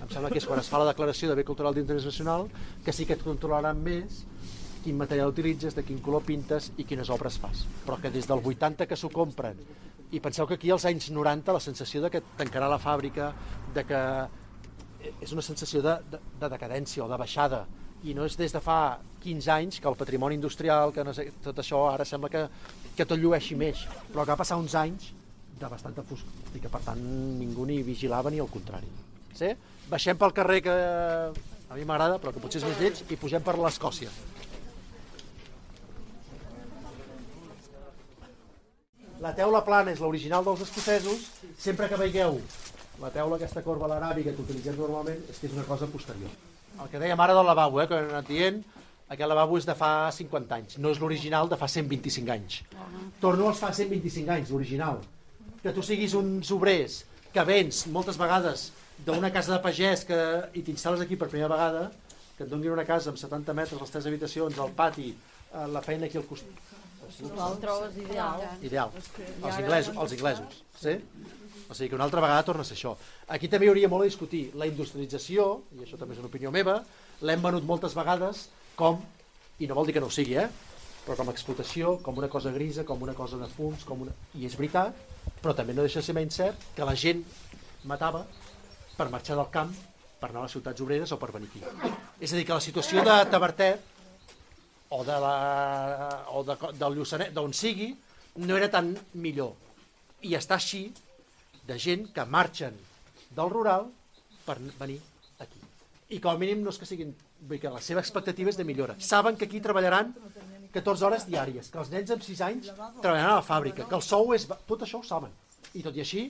em sembla que és quan es fa la declaració de bé cultural d'interès nacional, que sí que et controlaran més quin material utilitzes, de quin color pintes i quines obres fas. Però que des del 80 que s'ho compren, i penseu que aquí als anys 90 la sensació de que tancarà la fàbrica, de que és una sensació de, de, de decadència o de baixada i no és des de fa 15 anys que el patrimoni industrial, que no sé, tot això ara sembla que, que tot llueixi més, però que va passar uns anys de bastanta fosc i que per tant ningú ni vigilava ni el contrari. Sí? Baixem pel carrer que a mi m'agrada, però que potser és més lleig, i pugem per l'Escòcia. La teula plana és l'original dels escocesos, sempre que veieu la teula aquesta corba l'aràbica que utilitzem normalment és que és una cosa posterior. El que dèiem ara del lavabo, eh, que anat dient, aquest lavabo és de fa 50 anys, no és l'original de fa 125 anys. Torno als fa 125 anys, l'original. Que tu siguis uns obrers que vens moltes vegades d'una casa de pagès que, i t'instal·les aquí per primera vegada, que et donin una casa amb 70 metres, les tres habitacions, el pati, la feina aquí al costat. El trobes ideal. Ideal. Els inglesos, els inglesos. Sí? O sigui que una altra vegada torna a ser això. Aquí també hi hauria molt a discutir. La industrialització, i això també és una opinió meva, l'hem venut moltes vegades com, i no vol dir que no ho sigui, eh? però com a explotació, com una cosa grisa, com una cosa de fums, com una... i és veritat, però també no deixa de ser menys cert que la gent matava per marxar del camp, per anar a les ciutats obreres o per venir aquí. És a dir, que la situació de Tabertet o, de la, o de, del Lluçanet, d'on sigui, no era tan millor. I està així de gent que marxen del rural per venir aquí. I com a mínim no és que siguin... Vull que la seva expectativa és de millora. Saben que aquí treballaran 14 hores diàries, que els nens amb 6 anys treballaran a la fàbrica, que el sou és... Tot això ho saben. I tot i així,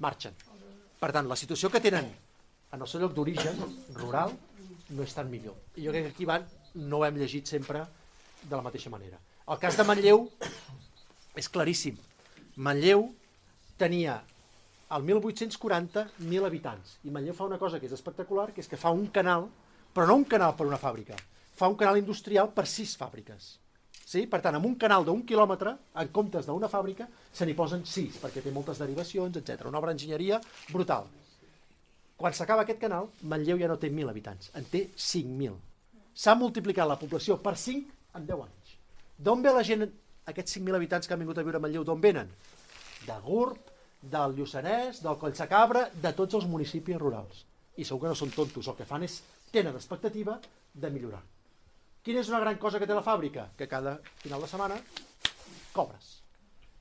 marxen. Per tant, la situació que tenen en el seu lloc d'origen, rural, no és tan millor. I jo crec que aquí van, no ho hem llegit sempre de la mateixa manera. El cas de Manlleu és claríssim. Manlleu tenia al 1840 1.000 habitants i Manlleu fa una cosa que és espectacular, que és que fa un canal, però no un canal per una fàbrica, fa un canal industrial per sis fàbriques. Sí? Per tant, amb un canal d'un quilòmetre, en comptes d'una fàbrica, se n'hi posen sis, perquè té moltes derivacions, etc. Una obra d'enginyeria brutal. Quan s'acaba aquest canal, Manlleu ja no té 1.000 habitants, en té 5.000. S'ha multiplicat la població per 5 en 10 anys. D'on ve la gent, aquests 5.000 habitants que han vingut a viure a Manlleu, d'on venen? De Gurb, del Lluçanès, del Collsacabra, de tots els municipis rurals. I segur que no són tontos, el que fan és, tenen expectativa de millorar. Quina és una gran cosa que té la fàbrica? Que cada final de setmana cobres.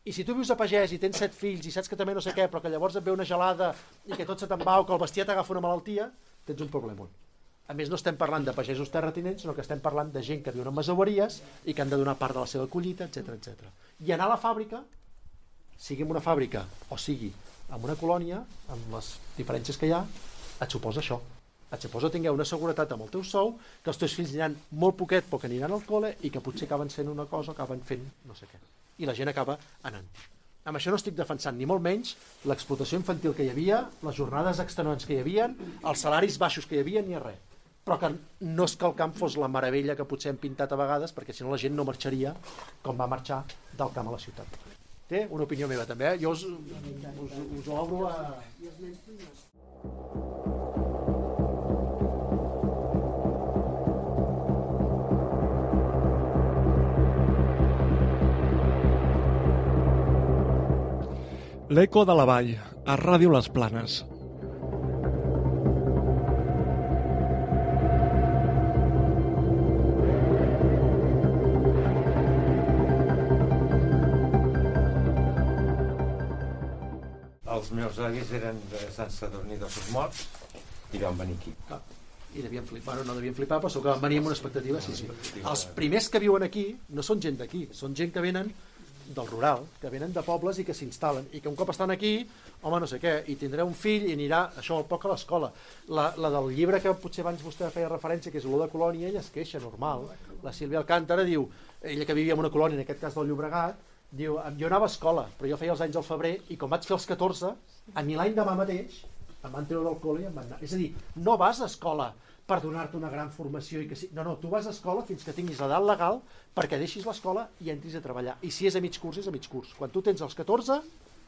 I si tu vius a pagès i tens set fills i saps que també no sé què, però que llavors et ve una gelada i que tot se te'n va o que el bestiar t'agafa una malaltia, tens un problema. A més, no estem parlant de pagesos terratinents, sinó que estem parlant de gent que viuen en masoveries i que han de donar part de la seva collita, etc etc. I anar a la fàbrica, sigui en una fàbrica o sigui en una colònia, amb les diferències que hi ha, et suposa això. Et suposa tingueu una seguretat amb el teu sou, que els teus fills aniran molt poquet però que aniran al col·le i que potser acaben sent una cosa, acaben fent no sé què. I la gent acaba anant. Amb això no estic defensant ni molt menys l'explotació infantil que hi havia, les jornades extenuants que hi havia, els salaris baixos que hi havia, ni res. Però que no és que el camp fos la meravella que potser hem pintat a vegades, perquè si no la gent no marxaria com va marxar del camp a la ciutat. Té una opinió meva també, eh? Jo us, us, us obro a... L'Eco de la Vall, a Ràdio Les Planes. Meus avis eren de Sant Sadurní de Morts i van venir aquí. Ah, i devien flipar, no devien flipar, però segur que van venir amb una expectativa, sí, sí. Els primers que viuen aquí no són gent d'aquí, són gent que venen del rural, que venen de pobles i que s'instal·len, i que un cop estan aquí, home, no sé què, i tindrà un fill i anirà, això, al poc a l'escola. La, la del llibre que potser abans vostè feia referència, que és Olor de Colònia, ella es queixa, normal. La Sílvia Alcántara diu, ella que vivia en una colònia, en aquest cas del Llobregat, diu, jo anava a escola, però jo feia els anys al febrer, i com vaig fer els 14, a mi l'any demà mateix, em van treure del col·le i em van anar. És a dir, no vas a escola per donar-te una gran formació i que sí. No, no, tu vas a escola fins que tinguis l'edat legal perquè deixis l'escola i entris a treballar. I si és a mig curs, és a mig curs. Quan tu tens els 14,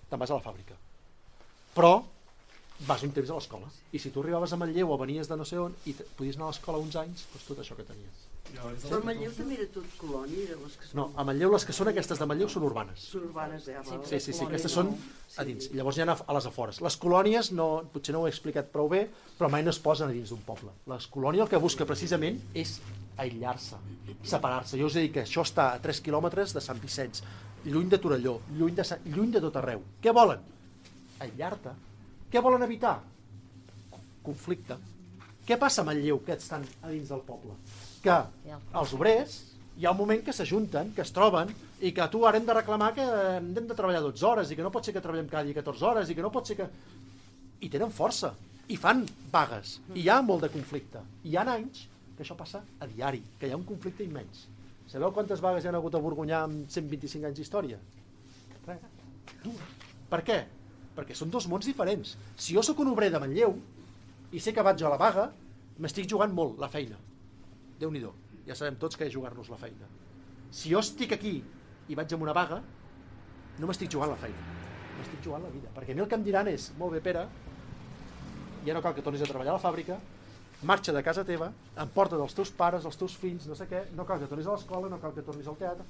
te'n vas a la fàbrica. Però vas un temps a l'escola. I si tu arribaves a Manlleu o venies de no sé on i podies anar a l'escola uns anys, doncs tot això que tenies. Però a Manlleu també era tot colònia, era les que són... No, a Manlleu les que són aquestes de Manlleu són urbanes. Són urbanes, eh? val. Sí, sí, sí, aquestes són a dins. I llavors hi ha a les afores. Les colònies, no, potser no ho he explicat prou bé, però mai no es posen a dins d'un poble. Les colònies el que busca precisament és aïllar-se, separar-se. Jo us he dit que això està a 3 quilòmetres de Sant Vicenç, lluny de Torelló, lluny de, lluny de tot arreu. Què volen? Aïllar-te. Què volen evitar? Conflicte. Què passa a Manlleu que estan a dins del poble? Que els obrers hi ha un moment que s'ajunten, que es troben, i que tu ara hem de reclamar que hem de treballar 12 hores, i que no pot ser que treballem cada dia 14 hores, i que no pot ser que... I tenen força, i fan vagues, i hi ha molt de conflicte. I hi ha anys que això passa a diari, que hi ha un conflicte immens. Sabeu quantes vagues hi ha hagut a Borgunyà amb 125 anys d'història? Res. Per què? Perquè són dos mons diferents. Si jo sóc un obrer de Manlleu i sé que vaig a la vaga, m'estic jugant molt la feina. Déu nhi ja sabem tots que és jugar-nos la feina. Si jo estic aquí i vaig amb una vaga, no m'estic jugant la feina, m'estic jugant la vida. Perquè a mi el que em diran és, molt bé Pere, ja no cal que tornis a treballar a la fàbrica, marxa de casa teva, emporta dels teus pares, els teus fills, no sé què, no cal que tornis a l'escola, no cal que tornis al teatre,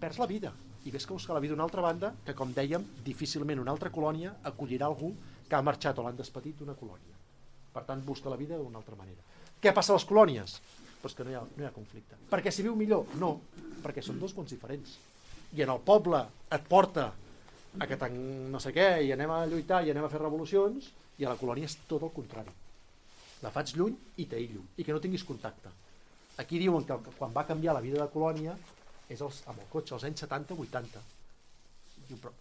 perds la vida i ves que buscar la vida d'una altra banda que, com dèiem, difícilment una altra colònia acollirà algú que ha marxat o l'han despedit d'una colònia. Per tant, busca la vida d'una altra manera. Què passa a les colònies? Pues que no hi, ha, no hi ha conflicte. Perquè si viu millor? No, perquè són dos mons diferents. I en el poble et porta a que tan no sé què i anem a lluitar i anem a fer revolucions i a la colònia és tot el contrari. La faig lluny i t'aïllo i que no tinguis contacte. Aquí diuen que quan va canviar la vida de colònia és els, amb el cotxe, als anys 70-80.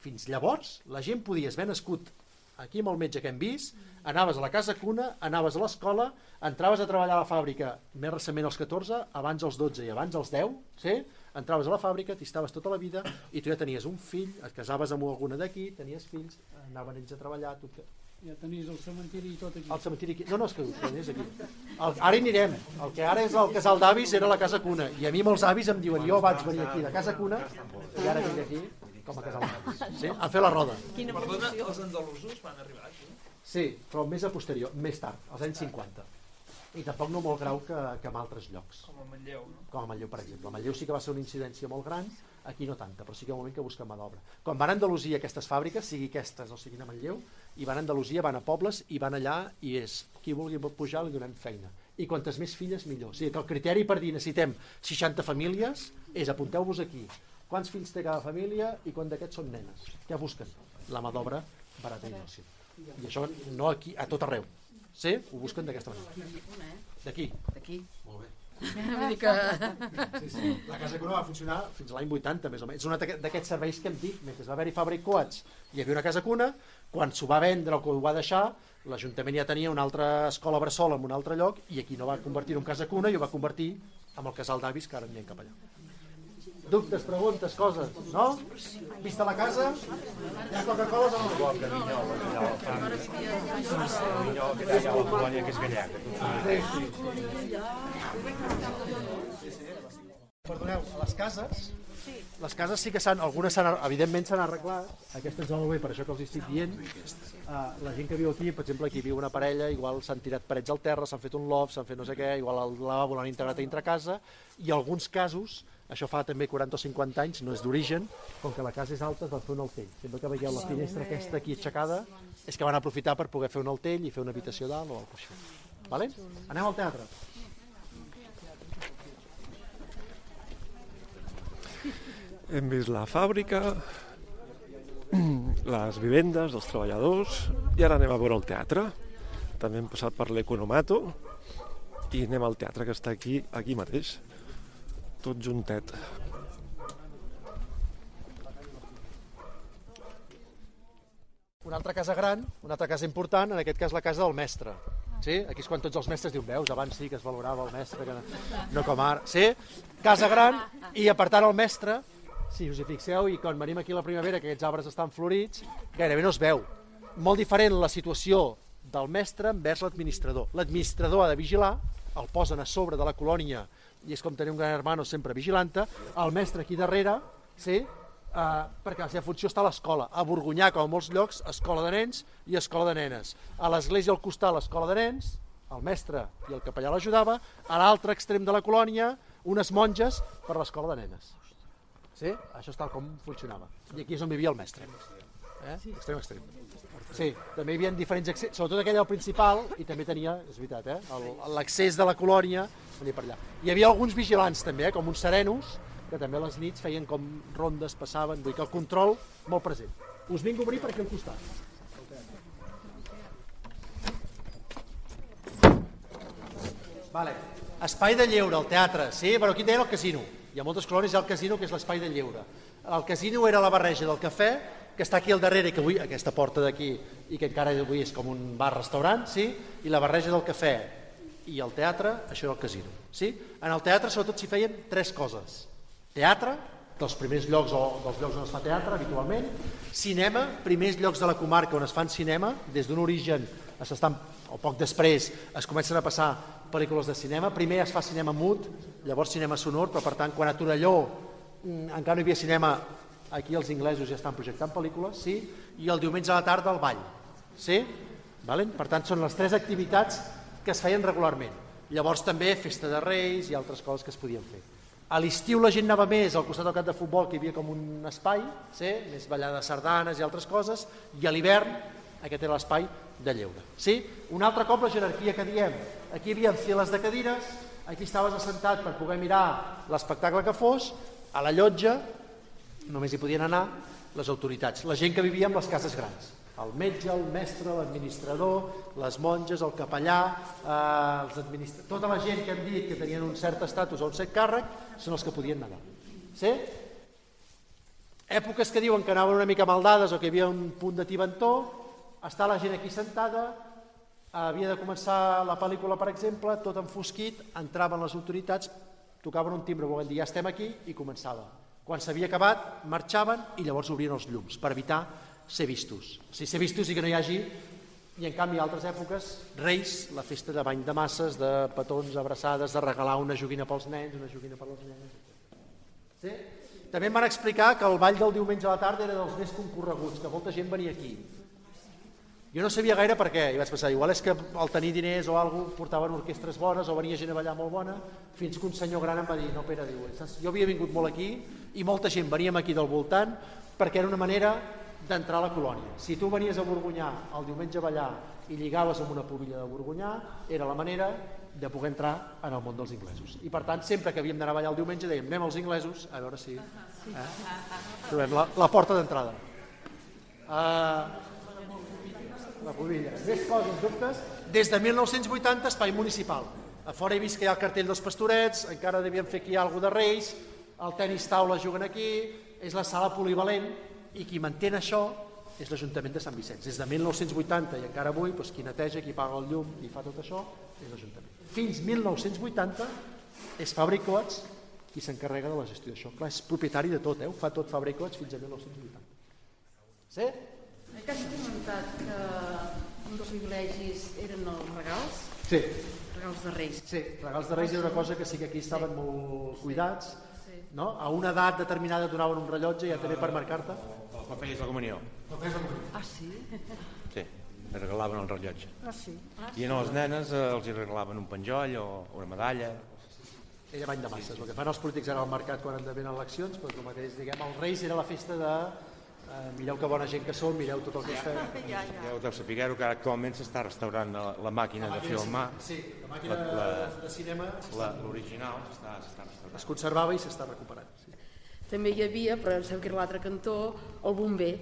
Fins llavors la gent podia haver nascut aquí amb el metge que hem vist, anaves a la casa cuna, anaves a l'escola, entraves a treballar a la fàbrica més recentment als 14, abans als 12 i abans als 10, sí? entraves a la fàbrica, t'hi estaves tota la vida i tu ja tenies un fill, et casaves amb alguna d'aquí, tenies fills, anaven ells a treballar, tu ja tenies el cementiri i tot aquí. El cementiri aquí. No, no, és que ho tenies aquí. El, ara hi anirem. El que ara és el casal d'avis era la casa cuna. I a mi molts avis em diuen, jo vaig venir aquí de casa cuna i ara vinc aquí com a casal. Sí? Han fet la roda. Quina Perdona, els andalusos van arribar aquí? Sí, però més a posterior, més tard, als anys 50 i tampoc no molt grau que, que en altres llocs. Com a Manlleu, no? Com a Manlleu, per exemple. A Manlleu sí que va ser una incidència molt gran, aquí no tanta, però sí que hi ha un moment que busquen mà d'obra. Quan van a Andalusia aquestes fàbriques, sigui aquestes o siguin a Manlleu, i van a Andalusia, van a pobles i van allà i és qui vulgui pujar li donem feina. I quantes més filles millor. O sigui que el criteri per dir necessitem 60 famílies és apunteu-vos aquí. Quants fills té cada família i quan d'aquests són nenes? Què busquen? La mà d'obra barata i fàcil. I això no aquí, a tot arreu. Sí? Ho busquen d'aquesta manera. D'aquí? D'aquí. Molt bé. Vull dir que... Sí, sí. La Casa Cuna va funcionar fins l'any 80, més o menys. És un d'aquests serveis que hem dit, mentre va haver-hi Fabra i Coats, hi havia una Casa Cuna, quan s'ho va vendre o que ho va deixar, l'Ajuntament ja tenia una altra escola bressol en un altre lloc i aquí no va convertir en Casa Cuna i ho va convertir en el casal d'avis que ara anem cap allà. Dubtes, preguntes, coses, no? Vista la casa? Hi ha Coca-Cola o no? Igual que Minyol, allà al camp. Minyol, que allà a la colònia, que és. Sí, sí. Perdoneu, a les cases, les cases sí que s'han, algunes s'han, evidentment s'han arreglat, aquesta ens va molt bé, per això que els estic dient, uh, la gent que viu aquí, per exemple, aquí viu una parella, igual s'han tirat parets al terra, s'han fet un loft, s'han fet no sé què, igual el lavabo l'han integrat a dintre casa, i alguns casos, això fa també 40 o 50 anys, no és d'origen, com que la casa és alta es va fer un altell. Sempre que veieu la finestra aquesta aquí aixecada, és que van aprofitar per poder fer un altell i fer una habitació dalt o alguna cosa així. Vale? Anem al teatre. Hem vist la fàbrica, les vivendes, els treballadors, i ara anem a veure el teatre. També hem passat per l'Economato i anem al teatre que està aquí, aquí mateix, tot juntet. Una altra casa gran, una altra casa important, en aquest cas la casa del mestre. Sí? Aquí és quan tots els mestres diuen, veus, abans sí que es valorava el mestre, que no, com ara. Sí? Casa gran, i apartant el mestre, si us hi fixeu, i quan venim aquí a la primavera, que aquests arbres estan florits, gairebé no es veu. Molt diferent la situació del mestre envers l'administrador. L'administrador ha de vigilar, el posen a sobre de la colònia, i és com tenir un gran hermano sempre vigilanta, el mestre aquí darrere, sí? Uh, perquè la seva funció està a l'escola. A Borgunyà, com a molts llocs, escola de nens i escola de nenes. A l'església al costat, l'escola de nens, el mestre i el capellà l'ajudava, a l'altre extrem de la colònia, unes monges per l'escola de nenes. Sí? Això és tal com funcionava. I aquí és on vivia el mestre. Eh? Extrem, extrem. Sí, també hi havia diferents accessos, sobretot aquell al principal, i també tenia, és veritat, eh? l'accés de la colònia, venia per allà. Hi havia alguns vigilants també, eh? com uns serenos, que també les nits feien com rondes, passaven, vull dir que el control molt present. Us vinc a obrir per aquí al costat. Vale. Espai de lleure, al teatre, sí? Però aquí deien el casino. Hi ha moltes colònies, hi ha el casino, que és l'espai de lleure. El casino era la barreja del cafè, que està aquí al darrere, que avui, aquesta porta d'aquí, i que encara avui és com un bar-restaurant, sí? i la barreja del cafè i el teatre, això era el casino. Sí? En el teatre sobretot s'hi feien tres coses. Teatre, dels primers llocs o dels llocs on es fa teatre habitualment, cinema, primers llocs de la comarca on es fan cinema, des d'un origen s'estan, o poc després es comencen a passar pel·lícules de cinema, primer es fa cinema mut, llavors cinema sonor, però per tant quan a Torelló mm, encara no hi havia cinema, aquí els inglesos ja estan projectant pel·lícules, sí? i el diumenge a la tarda el ball. Sí? Valen? Per tant, són les tres activitats que es feien regularment. Llavors també festa de reis i altres coses que es podien fer. A l'estiu la gent anava més al costat del camp de futbol, que hi havia com un espai, sí? més ballada de sardanes i altres coses, i a l'hivern aquest era l'espai de lleure. Sí? Un altre cop la jerarquia que diem. Aquí hi havia files de cadires, aquí estaves assentat per poder mirar l'espectacle que fos, a la llotja només hi podien anar les autoritats, la gent que vivia en les cases grans el metge, el mestre, l'administrador, les monges, el capellà, eh, els administra... tota la gent que hem dit que tenien un cert estatus o un cert càrrec són els que podien anar. Sí? Èpoques que diuen que anaven una mica maldades o que hi havia un punt de tibantó, està la gent aquí sentada, havia de començar la pel·lícula, per exemple, tot enfosquit, entraven les autoritats, tocaven un timbre, volent dir ja estem aquí, i començava. Quan s'havia acabat, marxaven i llavors obrien els llums, per evitar ser vistos. O sigui, ser vistos i que no hi hagi i en canvi altres èpoques, Reis, la festa de bany de masses, de petons, abraçades, de regalar una joguina pels nens, una joguina per les nenes. Sí? També em van explicar que el ball del diumenge a la tarda era dels més concorreguts, que molta gent venia aquí. Jo no sabia gaire per què, i vaig pensar, igual és que al tenir diners o alguna cosa portaven orquestres bones o venia gent a ballar molt bona, fins que un senyor gran em va dir, no Pere, diu, saps? jo havia vingut molt aquí i molta gent veníem aquí del voltant perquè era una manera d'entrar a la colònia. Si tu venies a Borgonyà el diumenge a ballar i lligaves amb una pobilla de Borgonyà, era la manera de poder entrar en el món dels inglesos. I per tant, sempre que havíem d'anar a ballar el diumenge, dèiem, anem als inglesos, a veure si eh, trobem la, la porta d'entrada. Uh, la pobilla. Més coses, dubtes? Des de 1980, espai municipal. A fora he vist que hi ha el cartell dels pastorets, encara devien fer aquí alguna de Reis, el tenis taula juguen aquí, és la sala polivalent, i qui mantén això és l'Ajuntament de Sant Vicenç. Des de 1980 i encara avui, doncs, qui neteja, qui paga el llum i fa tot això, és l'Ajuntament. Fins 1980 és Fabricots qui s'encarrega de la gestió d'això. Clar, és propietari de tot, eh? ho fa tot Fabricots fins a 1980. Sí? Que has comentat que un dels privilegis eren els regals? Sí. Regals de Reis. Sí, regals de Reis era una cosa que sí que aquí estaven molt cuidats, no? a una edat determinada et donaven un rellotge ja també per marcar-te. Els papers de comunió. Ah, sí? Sí, li regalaven el rellotge. Ah, sí. I a les nenes eh, els hi regalaven un penjoll o una medalla. Era bany de masses. El que fan els polítics ara al mercat quan han de venir eleccions, doncs el mateix, diguem, els Reis era la festa de eh, mireu que bona gent que són, mireu tot el que fem. Ja, ja. Ja heu de saber que actualment s'està restaurant la, la màquina de filmar. Sí, la màquina La- de cinema La- L'original s'està s'està restaurant. es conservava i s'està recuperant. Sí. També hi havia, però em sembla que era l'altre cantó, el bomber.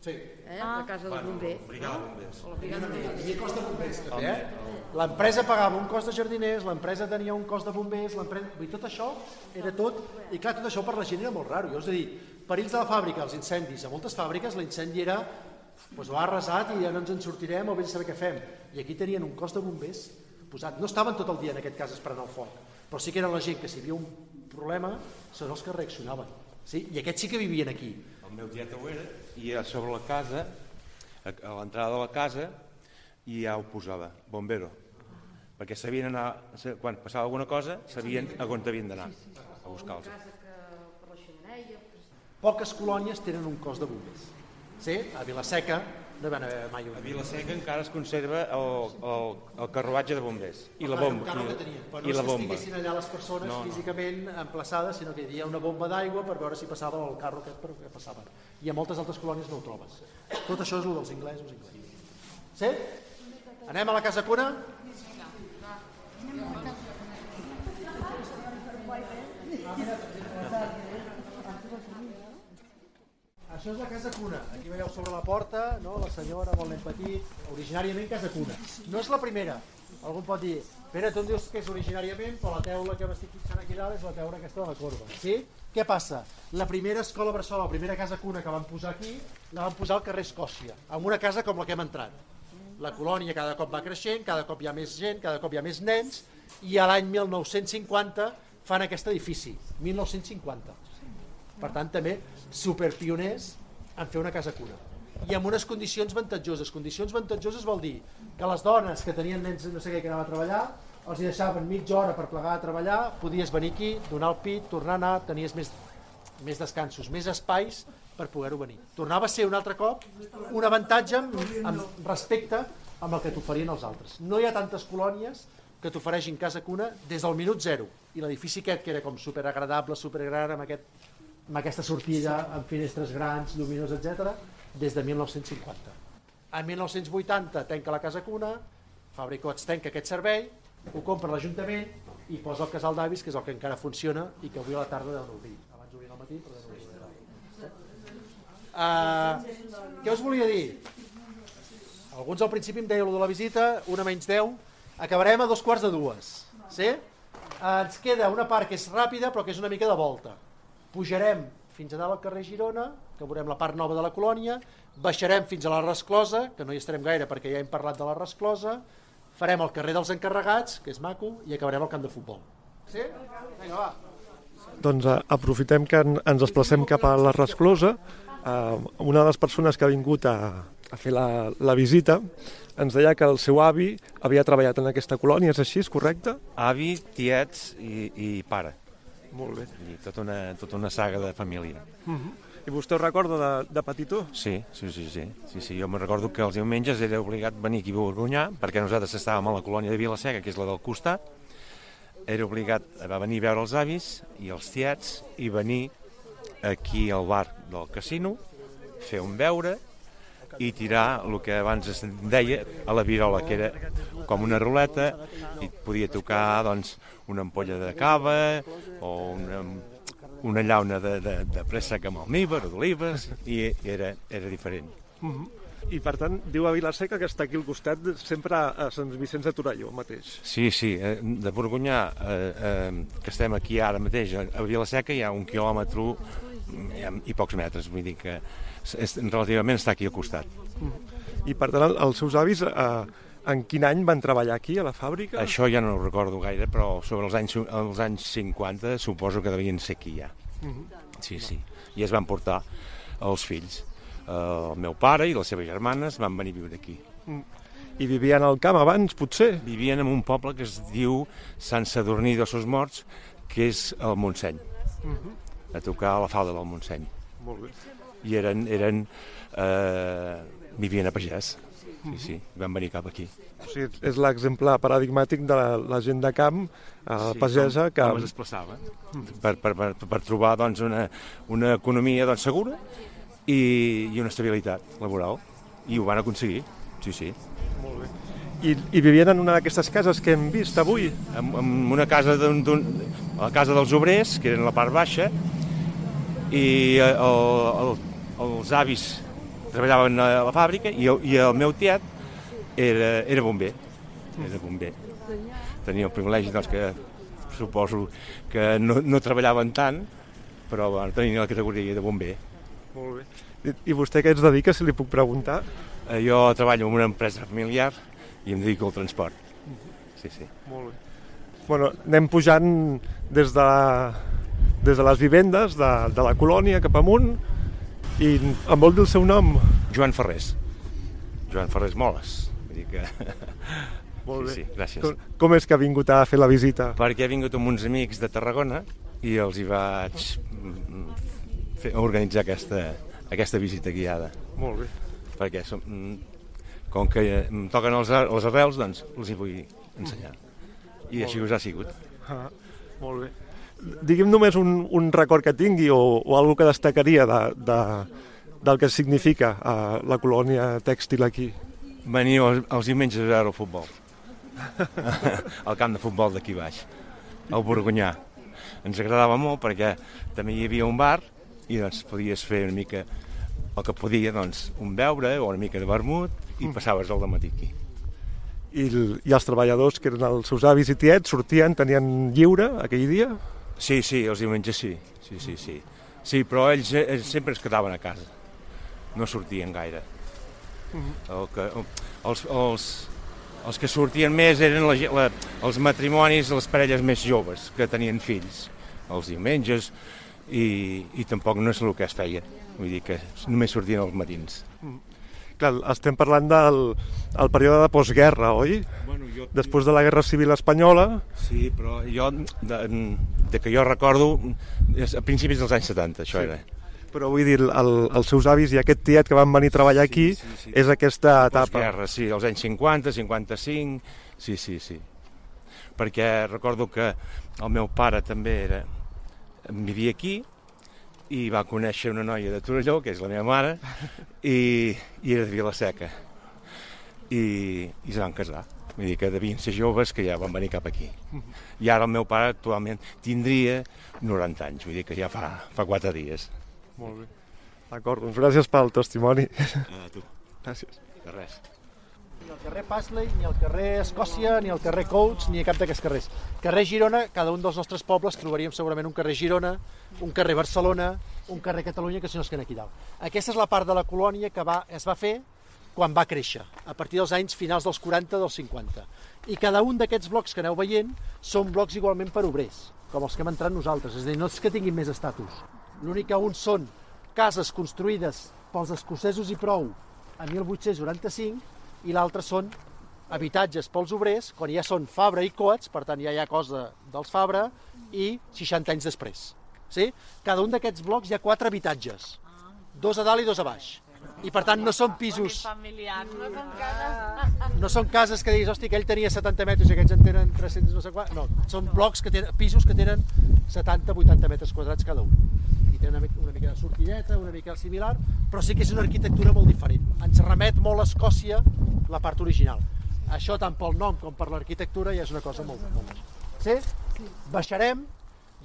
Sí. Eh? La casa del bomber. Brigada Bombers. O la brigada de Hi bombers. havia cost de bombers, també, eh? L'empresa pagava un cost de jardiners, l'empresa tenia un cost de bombers, l'empresa... Tot això era tot... I clar, tot això per la gent era molt raro. Jo us he dit, perills de la fàbrica, els incendis. A moltes fàbriques l'incendi era doncs ho ha arrasat i ja no ens en sortirem o vés a saber què fem. I aquí tenien un cos de bombers posat. No estaven tot el dia en aquest cas esperant el foc, però sí que eren la gent que si hi havia un problema són els que reaccionaven. Sí? I aquests sí que vivien aquí. El meu tiet ho era i a sobre la casa, a a l'entrada de la casa, i ja ho posava, bombero. Perquè sabien anar, quan passava alguna cosa, sabien a on havien d'anar a buscar-los. Casa que per la xemeneia... Poques colònies tenen un cos de bombers. Sí? A Vilaseca no hi van haver mai un. A Vilaseca encara es conserva el, el, el carruatge de bombers i la bomba. Encara que tenien, però no i la que bomba. estiguessin allà les persones No, no. físicament emplaçades, sinó que hi havia una bomba d'aigua per veure si passava el carro aquest per què passava. I a moltes altres colònies no ho trobes. Tot això és el dels inglesos. inglesos. Sí? Anem a la casa cuna? Això és la casa cuna. Aquí veieu sobre la porta, no? la senyora amb el nen petit, originàriament casa cuna. No és la primera. Algú pot dir, Pere, tu em dius que és originàriament, però la teula que m'estic fixant aquí dalt és la teula aquesta de la corba. Sí? Què passa? La primera escola bressol, la primera casa cuna que van posar aquí, la van posar al carrer Escòcia, en una casa com la que hem entrat. La colònia cada cop va creixent, cada cop hi ha més gent, cada cop hi ha més nens, i a l'any 1950 fan aquest edifici, 1950. Per tant, també superpioners en fer una casa cuna. I amb unes condicions avantatjoses. Condicions avantatjoses vol dir que les dones que tenien nens no sé què que anava a treballar, els hi deixaven mitja hora per plegar a treballar, podies venir aquí, donar el pit, tornar a anar, tenies més, més descansos, més espais per poder-ho venir. Tornava a ser un altre cop un avantatge amb, amb respecte amb el que t'oferien els altres. No hi ha tantes colònies que t'ofereixin casa cuna des del minut zero. I l'edifici aquest, que era com superagradable, supergran, amb, aquest, amb aquesta sortida, amb finestres grans, lluminós, etc, des de 1950. En 1980 tanca la casa cuna, Fabricots tanca aquest servei, ho compra l'Ajuntament i posa el casal d'avis, que és el que encara funciona i que avui a la tarda deuen obrir. Abans obrir al matí, però deuen obrir. Uh, què us volia dir? Alguns al principi em dèieu de la visita, una menys 10, acabarem a dos quarts de dues. Sí? Ens queda una part que és ràpida però que és una mica de volta. Pujarem fins a dalt al carrer Girona, que veurem la part nova de la colònia, baixarem fins a la Resclosa, que no hi estarem gaire perquè ja hem parlat de la Resclosa, farem el carrer dels encarregats, que és maco, i acabarem al camp de futbol. Sí? Vinga, va. Doncs eh, aprofitem que en, ens desplacem cap a la Resclosa. Eh, una de les persones que ha vingut a, a fer la, la visita ens deia que el seu avi havia treballat en aquesta colònia, és així, és correcte? Avi, tiets i, i pare. Molt bé. I tota una, tota una saga de família. Uh -huh. I vostè ho recorda de, de petitó? Sí, sí, sí, sí. sí, sí. Jo me recordo que els diumenges era obligat venir aquí a Borgonyà, perquè nosaltres estàvem a la colònia de Vilaseca, que és la del costat, era obligat a venir a veure els avis i els tiets i venir aquí al bar del casino, fer un beure i tirar el que abans es deia a la virola, que era com una ruleta i podia tocar doncs, una ampolla de cava o una, una llauna de, de, de préssec amb almíbar o d'olives i era, era diferent. Uh -huh. I per tant, diu a Vilaseca que està aquí al costat, sempre a Sant Vicenç de Torelló mateix. Sí, sí, eh, de Borgonyà, eh, eh, que estem aquí ara mateix, a Vilaseca hi ha un quilòmetre i, pocs metres, vull dir que és, relativament està aquí al costat. -huh. I per tant, els seus avis... Eh, en quin any van treballar aquí, a la fàbrica? Això ja no ho recordo gaire, però sobre els anys, els anys 50 suposo que devien ser aquí ja. Uh -huh. Sí, sí. I es van portar els fills. Uh, el meu pare i les seves germanes van venir a viure aquí. Uh I vivien al camp abans, potser? Vivien en un poble que es diu Sant Sadurní de Sos Morts, que és el Montseny. Uh -huh. A tocar a la falda del Montseny. Molt bé. I eren... eren uh, vivien a pagès. Sí, sí, van venir cap aquí. O sigui, és l'exemple paradigmàtic de la, la gent de camp, a sí, pagesa, que... Com es desplaçava per, per, per, per trobar doncs, una, una economia doncs, segura i, i una estabilitat laboral. I ho van aconseguir, sí, sí. Molt bé. I, i vivien en una d'aquestes cases que hem vist avui? En, en una casa, d'un, la casa dels obrers, que era en la part baixa, i el, el, els avis treballaven a la fàbrica i, el, i el meu tiet era, era bomber. Era bomber. Tenia el privilegi doncs, que suposo que no, no treballaven tant, però bueno, tenia la categoria de bomber. Molt bé. I, I vostè què es dedica, si li puc preguntar? Eh, jo treballo en una empresa familiar i em dedico al transport. Sí, sí. Molt bé. Bueno, anem pujant des de, des de les vivendes de, de la colònia cap amunt i em vol dir el seu nom? Joan Ferrés. Joan Ferrés Moles. Vull dir que... Molt bé. Sí, sí, gràcies. Com, com és que ha vingut a fer la visita? Perquè he vingut amb uns amics de Tarragona i els hi vaig fer, organitzar aquesta, aquesta visita guiada. Molt bé. Perquè som, com que em toquen els, les arrels, doncs els hi vull ensenyar. I així us ha sigut. Ah, molt bé. Digui'm només un, un record que tingui o, o alguna que destacaria de, de, del que significa uh, la colònia tèxtil aquí. Venir els, els diumenges a veure el futbol. al camp de futbol d'aquí baix, al Borgonyà. Ens agradava molt perquè també hi havia un bar i doncs podies fer una mica el que podia, doncs, un beure o una mica de vermut i passaves el matí aquí. I, I els treballadors, que eren els seus avis i tiets, sortien, tenien lliure aquell dia? Sí, sí, els diumenges sí. Sí, sí, sí. Sí, però ells, ells sempre es quedaven a casa. No sortien gaire. El que, els, els, els que sortien més eren la, la, els matrimonis, les parelles més joves, que tenien fills, els diumenges, i, i tampoc no és el que es feia. Vull dir que només sortien els matins. Clar, estem parlant del el període de postguerra, oi? Bueno, jo... Després de la Guerra Civil Espanyola, Sí, però jo, de, de que jo recordo, és a principis dels anys 70, això Sí. era. però vull dir, el, els seus avis i aquest tiet que van venir a treballar aquí sí, sí. és aquesta etapa. Postguerra, sí, als anys 50, 55, sí, sí, sí. Perquè recordo que el meu pare també era, vivia aquí i va conèixer una noia de Torelló, que és la meva mare, i, i era de Vilaseca. I, I es van casar. Vull dir que devien ser joves que ja van venir cap aquí. I ara el meu pare actualment tindria 90 anys, vull dir que ja fa, fa 4 dies. Molt bé. D'acord, doncs gràcies pel testimoni. A tu. Gràcies. De res. Ni el carrer Pasley, ni el carrer Escòcia, ni el carrer Coats, ni cap d'aquests carrers. Carrer Girona, cada un dels nostres pobles trobaríem segurament un carrer Girona, un carrer Barcelona, un carrer Catalunya, que són els que hi ha aquí dalt. Aquesta és la part de la colònia que va, es va fer quan va créixer, a partir dels anys finals dels 40 dels 50. I cada un d'aquests blocs que aneu veient són blocs igualment per obrers, com els que hem entrat nosaltres, és a dir, no és que tinguin més estatus. L'únic que uns són cases construïdes pels escocesos i prou a 1895 i l'altre són habitatges pels obrers, quan ja són Fabra i Coats, per tant ja hi ha cosa dels Fabra, i 60 anys després. Sí? Cada un d'aquests blocs hi ha quatre habitatges, dos a dalt i dos a baix. I per tant no són pisos, familiars, no són cases... no són cases que diguis, hosti, que ell tenia 70 metres i aquests en tenen 300 no sé quant. No, són blocs que tenen, pisos que tenen 70-80 metres quadrats cada un. I tenen una, mica- una mica de sortilleta, una mica similar, però sí que és una arquitectura molt diferent. Ens remet molt a Escòcia la part original. Això tant pel nom com per l'arquitectura ja és una cosa molt, molt major. Sí? Baixarem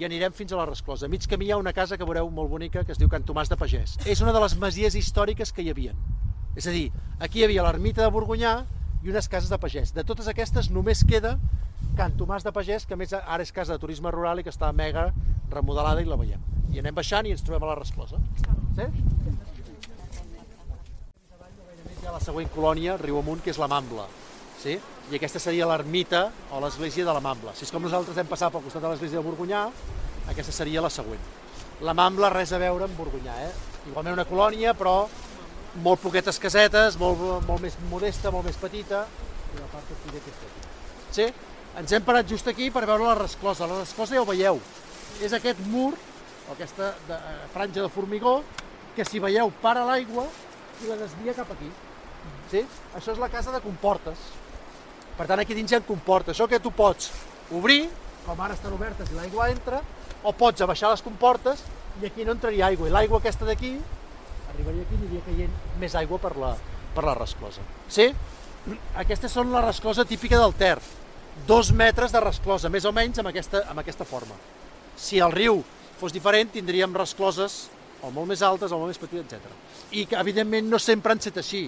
i anirem fins a la Resclosa. A mig camí hi ha una casa que veureu molt bonica que es diu Can Tomàs de Pagès. És una de les masies històriques que hi havia. És a dir, aquí hi havia l'ermita de Borgunyà i unes cases de pagès. De totes aquestes només queda Can Tomàs de Pagès, que més ara és casa de turisme rural i que està mega remodelada i la veiem. I anem baixant i ens trobem a la Resclosa. Sí? Hi ha la següent colònia, riu amunt, que és la Mambla. Sí? I aquesta seria l'ermita o l'església de la Mambla. Si és com nosaltres hem passat pel costat de l'església de Borgunyà, aquesta seria la següent. La Mambla res a veure amb Borgunyà, eh? Igualment una colònia, però molt poquetes casetes, molt, molt més modesta, molt més petita, i la part aquí d'aquesta. Sí? Ens hem parat just aquí per veure la resclosa. La resclosa ja ho veieu. És aquest mur, o aquesta de, eh, franja de formigó, que si veieu para l'aigua i la desvia cap aquí. Sí? Això és la casa de comportes. Per tant, aquí dins hi ha comportes. Això que tu pots obrir, com ara estan obertes i l'aigua entra, o pots abaixar les comportes i aquí no entraria aigua. I l'aigua aquesta d'aquí arribaria aquí i aniria caient més aigua per la, per la resclosa. Sí? Aquestes són la resclosa típica del Ter. Dos metres de resclosa, més o menys amb aquesta, amb aquesta forma. Si el riu fos diferent, tindríem rescloses o molt més altes o molt més petites, etc. I que, evidentment, no sempre han set així.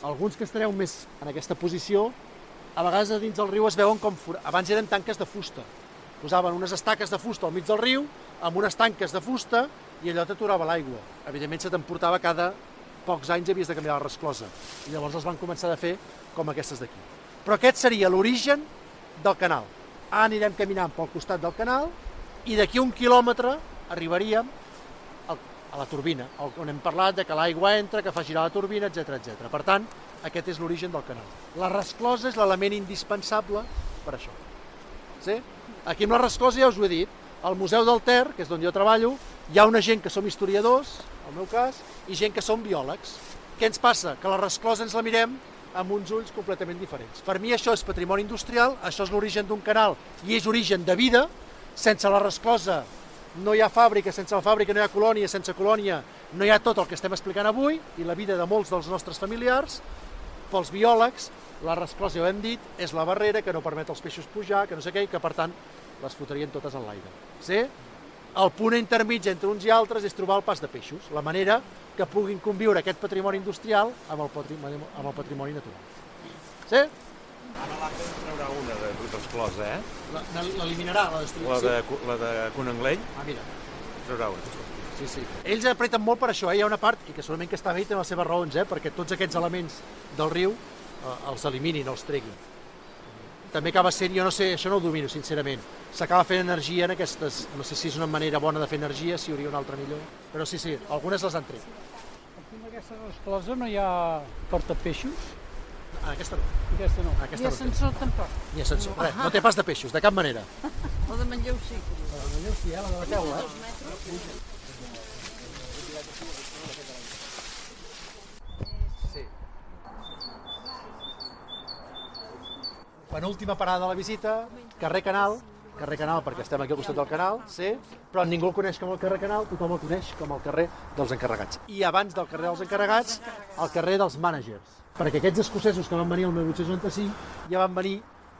Alguns que estareu més en aquesta posició, a vegades a dins del riu es veuen com... Abans eren tanques de fusta. Posaven unes estaques de fusta al mig del riu, amb unes tanques de fusta, i allò t'aturava l'aigua. Evidentment se t'emportava cada pocs anys havies de canviar la resclosa. I llavors els van començar a fer com aquestes d'aquí. Però aquest seria l'origen del canal. Ara anirem caminant pel costat del canal i d'aquí un quilòmetre arribaríem a la turbina, on hem parlat de que l'aigua entra, que fa girar la turbina, etc etc. Per tant, aquest és l'origen del canal. La resclosa és l'element indispensable per això. Sí? Aquí amb la resclosa ja us ho he dit, al Museu del Ter, que és on jo treballo, hi ha una gent que som historiadors, el meu cas, i gent que som biòlegs. Què ens passa? Que la resclosa ens la mirem amb uns ulls completament diferents. Per mi això és patrimoni industrial, això és l'origen d'un canal i és origen de vida. Sense la resclosa no hi ha fàbrica, sense la fàbrica no hi ha colònia, sense colònia no hi ha tot el que estem explicant avui i la vida de molts dels nostres familiars. Pels biòlegs, la resclosa, ja ho hem dit, és la barrera que no permet als peixos pujar, que no sé què, i que per tant les fotrien totes en l'aire. Sí? El punt intermig entre uns i altres és trobar el pas de peixos, la manera que puguin conviure aquest patrimoni industrial amb el patrimoni, amb el patrimoni natural. Sí? Ara l'Aca en traurà una de Brutalsclosa, eh? La- L'eliminarà, la destruirà. La de, la de Conanglell Ah, mira. traurà una. Sí, sí. Ells apreten molt per això, eh? hi ha una part, i que segurament que està bé i té les seves raons, eh? perquè tots aquests elements del riu eh, els eliminin, els treguin. També acaba sent, jo no sé, això no ho domino, sincerament, s'acaba fent energia en aquestes, no sé si és una manera bona de fer energia, si hi hauria una altra millor, però sí, sí, algunes les han tret. Aquí en aquesta resclosa no hi ha portapeixos? Ah, aquesta no. Aquesta no. Aquesta I no té. ascensor tampoc. Ni ascensor, res, no té pas de peixos, de cap manera. La de Manlleu sí. La de Manlleu sí, eh? la de la teula. Eh? Sí. Penúltima parada de la visita, carrer Canal, carrer Canal perquè estem aquí al costat del canal, sí, però ningú el coneix com el carrer Canal, tothom el coneix com el carrer dels encarregats. I abans del carrer dels encarregats, el carrer dels managers, perquè aquests escocesos que van venir el 1895 ja van venir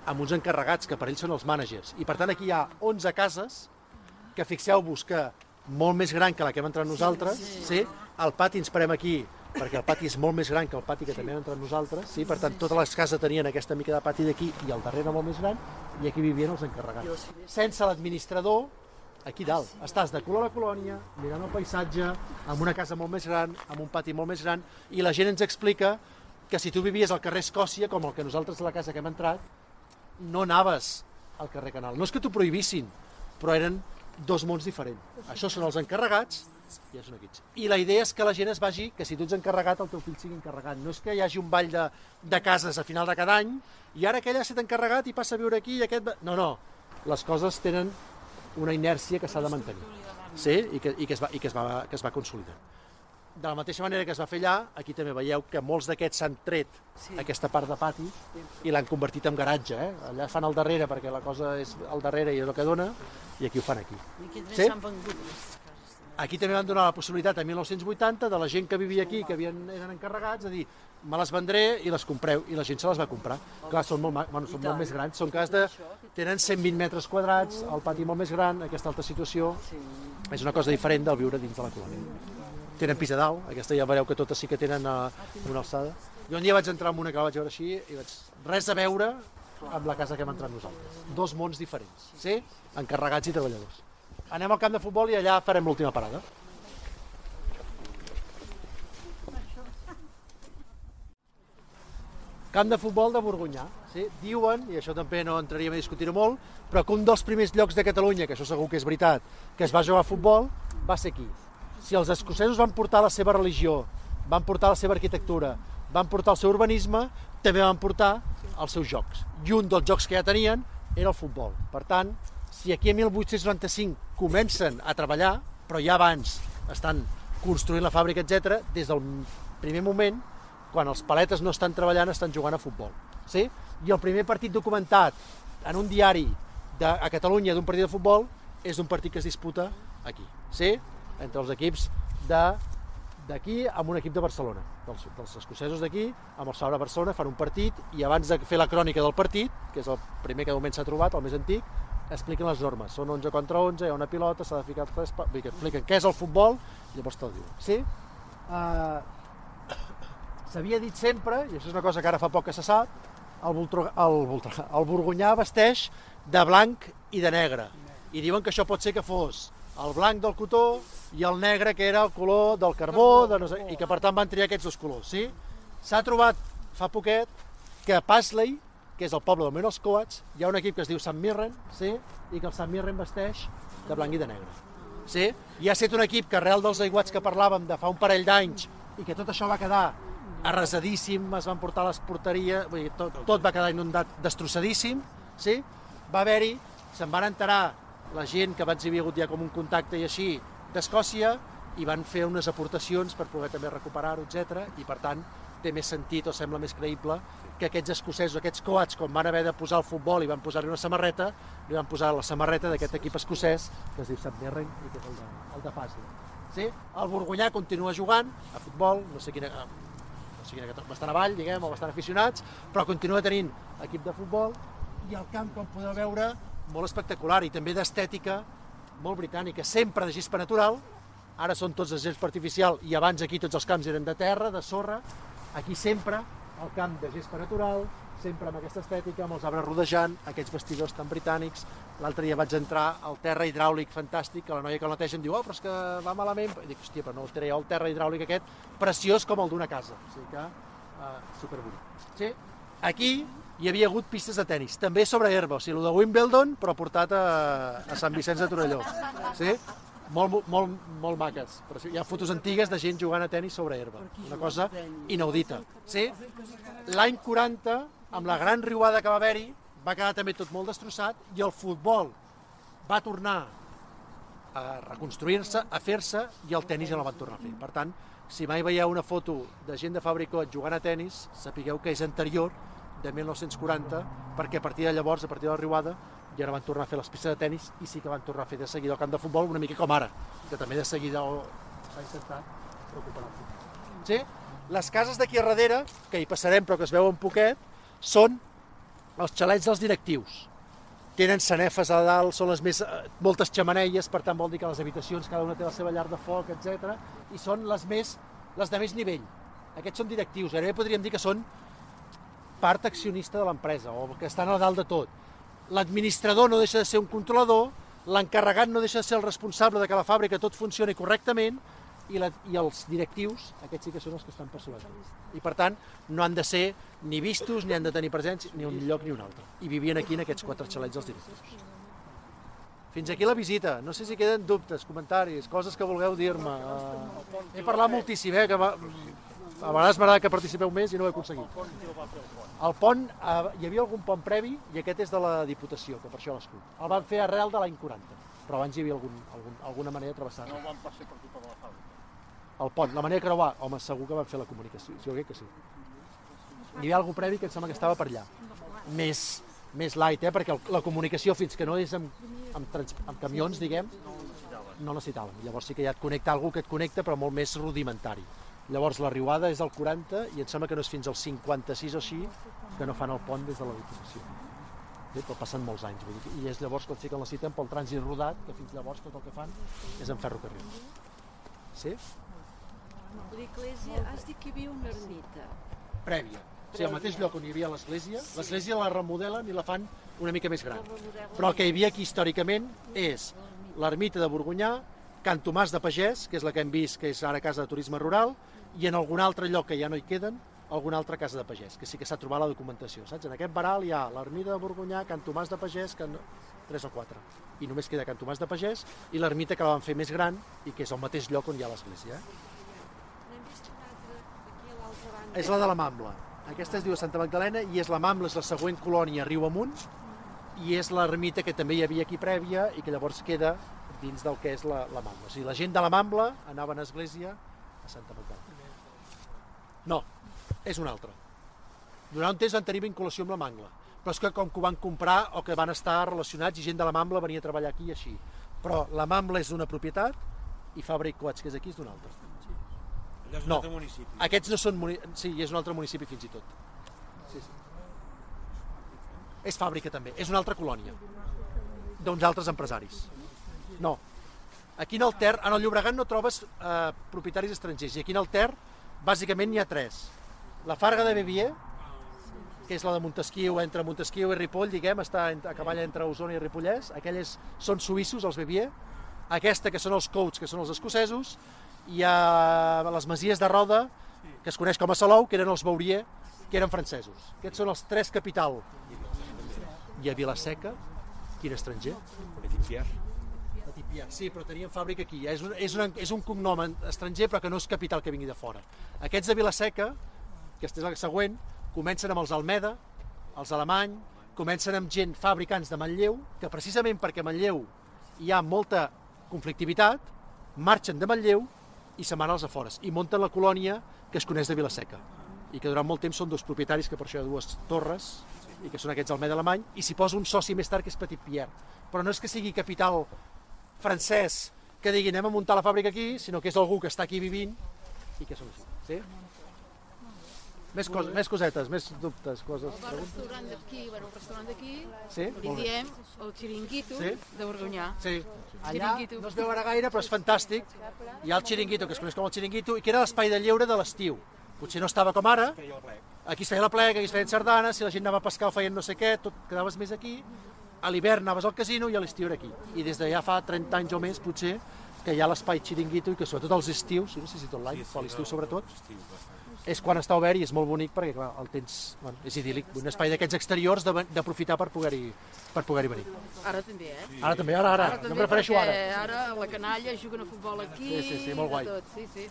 amb uns encarregats que per ells són els managers. I per tant aquí hi ha 11 cases que fixeu-vos que molt més gran que la que hem entrat nosaltres, sí. El pati ens parem aquí perquè el pati és molt més gran que el pati que també hem entrat nosaltres, sí? per tant totes les cases tenien aquesta mica de pati d'aquí i al darrere molt més gran, i aquí vivien els encarregats. Sense l'administrador, aquí dalt, estàs de color a la colònia, mirant el paisatge, amb una casa molt més gran, amb un pati molt més gran, i la gent ens explica que si tu vivies al carrer Escòcia, com el que nosaltres a la casa que hem entrat, no anaves al carrer Canal. No és que t'ho prohibissin, però eren dos mons diferents. Això són els encarregats i són aquests. I la idea és que la gent es vagi, que si tu ets encarregat, el teu fill sigui encarregat. No és que hi hagi un ball de, de cases a final de cada any i ara aquell ha estat encarregat i passa a viure aquí i aquest... No, no. Les coses tenen una inèrcia que s'ha de mantenir. Sí? I que, i que, es va, i que, es va, que es va consolidar. De la mateixa manera que es va fer allà, aquí també veieu que molts d'aquests s'han tret sí. aquesta part de pati i l'han convertit en garatge. Eh? Allà fan al darrere perquè la cosa és al darrere i és el que dona, i aquí ho fan aquí. I aquí també Sí? s'han vengut. Aquí també van donar la possibilitat a 1980 de la gent que vivia aquí, que havien, eren encarregats, a dir, me les vendré i les compreu, i la gent se les va comprar. Clar, són molt, bueno, són molt més grans, són cases de... tenen 120 metres quadrats, el pati molt més gran, aquesta alta situació, és una cosa diferent del viure dins de la colònia. Tenen pis a dalt, aquesta ja veureu que totes sí que tenen uh, una alçada. Jo un dia vaig entrar en una que la vaig veure així i vaig... Res a veure amb la casa que hem entrat nosaltres. Dos mons diferents, sí? Encarregats i treballadors. Anem al camp de futbol i allà farem l'última parada. Camp de futbol de Borgunyà. Sí? Diuen, i això també no entraríem a discutir-ho molt, però que un dels primers llocs de Catalunya, que això segur que és veritat, que es va jugar a futbol, va ser aquí. Si els escocesos van portar la seva religió, van portar la seva arquitectura, van portar el seu urbanisme, també van portar els seus jocs. I un dels jocs que ja tenien era el futbol. Per tant, si aquí a 1895 comencen a treballar, però ja abans estan construint la fàbrica, etc, des del primer moment, quan els paletes no estan treballant, estan jugant a futbol. Sí? I el primer partit documentat en un diari de, a Catalunya d'un partit de futbol és un partit que es disputa aquí. Sí? Entre els equips d'aquí amb un equip de Barcelona, dels, dels escocesos d'aquí, amb el Saura Barcelona, fan un partit i abans de fer la crònica del partit, que és el primer que de moment s'ha trobat, el més antic, expliquen les normes. Són 11 contra 11, hi ha una pilota, s'ha de ficar tres... Vull que expliquen què és el futbol i llavors te'l diuen. Sí? Uh, S'havia dit sempre, i això és una cosa que ara fa poc que se sap, el, Voltro, el, Voltro, el Borgonyà vesteix de blanc i de negre. I diuen que això pot ser que fos el blanc del cotó i el negre que era el color del carbó, de no sé, i que per tant van triar aquests dos colors. Sí? S'ha trobat fa poquet que a Pasley, que és el poble venen els Coats, hi ha un equip que es diu Sant Mirren, sí? i que el Sant Mirren vesteix de blanc i de negre. Sí? I ha estat un equip que arrel dels aiguats que parlàvem de fa un parell d'anys i que tot això va quedar arrasadíssim, es van portar les porteries, vull dir, tot, tot va quedar inundat, destrossadíssim, sí? va haver-hi, se'n van enterar la gent que abans hi havia hagut ja com un contacte i així d'Escòcia i van fer unes aportacions per poder també recuperar-ho, etc. I per tant té més sentit o sembla més creïble que aquests escocesos, aquests coats, com van haver de posar el futbol i van posar-li una samarreta, li van posar la samarreta d'aquest equip escocès que es diu Sant Mirren i que és el de, el de Pasley. Sí? El Borgunyà continua jugant a futbol, no sé quina, no sé quina, bastant avall, diguem, o bastant aficionats, però continua tenint equip de futbol i el camp, com podeu veure, molt espectacular i també d'estètica molt britànica, sempre de gespa natural, ara són tots de gespa artificial i abans aquí tots els camps eren de terra, de sorra, aquí sempre el camp de gespa natural, sempre amb aquesta estètica, amb els arbres rodejant, aquests vestidors tan britànics. L'altre dia vaig entrar al terra hidràulic fantàstic, que la noia que el neteja em diu, oh, però és que va malament. I dic, hòstia, però no el el terra hidràulic aquest, preciós com el d'una casa. O sigui que, uh, superbonic. Sí? Aquí hi havia hagut pistes de tennis, també sobre herba, o sigui, el de Wimbledon, però portat a, a Sant Vicenç de Torelló. Sí? Molt, molt, molt maques. Però hi ha fotos antigues de gent jugant a tennis sobre herba. Una cosa inaudita. Sí? L'any 40, amb la gran riuada que va haver-hi, va quedar també tot molt destrossat i el futbol va tornar a reconstruir-se, a fer-se, i el tennis ja la van tornar a fer. Per tant, si mai veieu una foto de gent de Fabricot jugant a tennis, sapigueu que és anterior de 1940, perquè a partir de llavors, a partir de la riuada, ja van tornar a fer les pistes de tennis i sí que van tornar a fer de seguida el camp de futbol una mica com ara, que també de seguida s'ha intentat recuperar el futbol. Sí? Les cases d'aquí a darrere, que hi passarem però que es veuen poquet, són els xalets dels directius. Tenen sanefes a dalt, són les més, eh, moltes xamanelles, per tant vol dir que les habitacions cada una té la seva llar de foc, etc. i són les més les de més nivell. Aquests són directius, gairebé podríem dir que són part accionista de l'empresa o que estan a dalt de tot. L'administrador no deixa de ser un controlador, l'encarregat no deixa de ser el responsable de que la fàbrica tot funcioni correctament i, la, i els directius, aquests sí que són els que estan per sobre. I per tant, no han de ser ni vistos, ni han de tenir presència, ni un lloc ni un altre. I vivien aquí en aquests quatre xalets dels directius. Fins aquí la visita. No sé si queden dubtes, comentaris, coses que vulgueu dir-me. Uh, he parlat moltíssim, eh? Que va... A vegades m'agrada que participeu més i no ho he aconseguit. El pont, eh, hi havia algun pont previ i aquest és de la Diputació, que per això l'escut. El van fer arrel de l'any 40, però abans hi havia algun, algun, alguna manera de travessar. No van passar per tota la fàbrica. El pont, la manera que creuar, home, segur que van fer la comunicació, jo crec que sí. Hi havia algú previ que em sembla que estava per allà. Més, més light, eh? perquè la comunicació fins que no és amb, amb, trans, amb camions, diguem, no necessitàvem. Llavors sí que ja et connecta algú que et connecta, però molt més rudimentari. Llavors la riuada és del 40 i em sembla que no és fins al 56 o així que no fan el pont des de la Diputació. Bé, però passen molts anys. Vull dir, I és llavors quan sí que necessiten pel trànsit rodat, que fins llavors tot el que fan és en ferrocarril. Sí? L'església, has dit que hi havia una ermita. Prèvia. O sigui, al mateix lloc on hi havia l'església, l'església la remodelen i la fan una mica més gran. Però el que hi havia aquí històricament és l'ermita de Borgonyà, Can Tomàs de Pagès, que és la que hem vist que és ara casa de turisme rural, i en algun altre lloc que ja no hi queden, alguna altra casa de pagès, que sí que s'ha trobat la documentació, saps? En aquest baral hi ha l'ermita de Borgonyà, Can Tomàs de Pagès, Can... 3 o 4. I només queda Can Tomàs de Pagès i l'ermita que la van fer més gran i que és al mateix lloc on hi ha l'església. Eh? És la de la Mambla. Aquesta es diu Santa Magdalena i és la Mambla, és la següent colònia riu amunt i és l'ermita que també hi havia aquí prèvia i que llavors queda dins del que és la, la Mambla. O sigui, la gent de la Mambla anaven a església a Santa Magdalena. No, és una altra. Durant un temps van tenir vinculació amb la Mangla, però és que com que ho van comprar o que van estar relacionats i gent de la Mambla venia a treballar aquí i així. Però la Mambla és d'una propietat i Fabra i Coats, que és aquí, és d'una altra. Allò és un No, altre municipi. aquests no són... muni- Sí, és un altre municipi fins i tot. Sí, sí. És fàbrica també, és una altra colònia d'uns altres empresaris. No. Aquí en el Ter, en el Llobregat no trobes eh, propietaris estrangers i aquí en el Ter bàsicament n'hi ha tres. La Farga de Bevier, que és la de Montesquieu, entre Montesquieu i Ripoll, diguem, està a cavall entre Osona i Ripollès. Aquelles són suïssos, els Bevier. Aquesta, que són els Coats, que són els escocesos. Hi ha les Masies de Roda, que es coneix com a Salou, que eren els Baurier, que eren francesos. Aquests són els tres capital. Hi ha Vilaseca, quin estranger? Petit Pierre. Sí, però tenien fàbrica aquí. És un, és, una, és un cognom estranger, però que no és capital que vingui de fora. Aquests de Vilaseca, que és el següent, comencen amb els Almeda, els Alemany, comencen amb gent fabricants de Manlleu, que precisament perquè a Manlleu hi ha molta conflictivitat, marxen de Manlleu i se'n van als afores, i munten la colònia que es coneix de Vilaseca, i que durant molt temps són dos propietaris, que per això hi ha dues torres, i que són aquests Almeda Alemany, i s'hi posa un soci més tard que és Petit Pierre. Però no és que sigui capital francès que digui anem a muntar la fàbrica aquí, sinó que és algú que està aquí vivint i que així. Sí? Més, cos, més cosetes, més dubtes, coses. El bar restaurant d'aquí, bueno, el restaurant d'aquí, Sí? li diem el xiringuito Sí? de Borgonyà. Sí. Allà Xiringuito. no es veu ara gaire, però és fantàstic. Hi ha el xiringuito, que es coneix com el xiringuito, i que era l'espai de lleure de l'estiu. Potser no estava com ara, Aquí es feia la plega, aquí es feien sardanes, si la gent anava a pescar o feien no sé què, tot quedaves més aquí. A l'hivern anaves al casino i a l'estiu era aquí. I des de ja fa 30 anys o més, potser, que hi ha l'espai xiringuito i que sobretot els estius, no sé si tot l'any, però a l'estiu sobretot, és quan està obert i és molt bonic perquè clar, el tens, bueno, és idíl·lic, un espai d'aquests exteriors de- d'aprofitar per poder-hi per poder venir. Ara també, eh? Ara també, ara, ara. Jo em refereixo ara. Ara la canalla juguen a futbol aquí. Sí, sí, sí, molt guai. Tot. Sí, sí.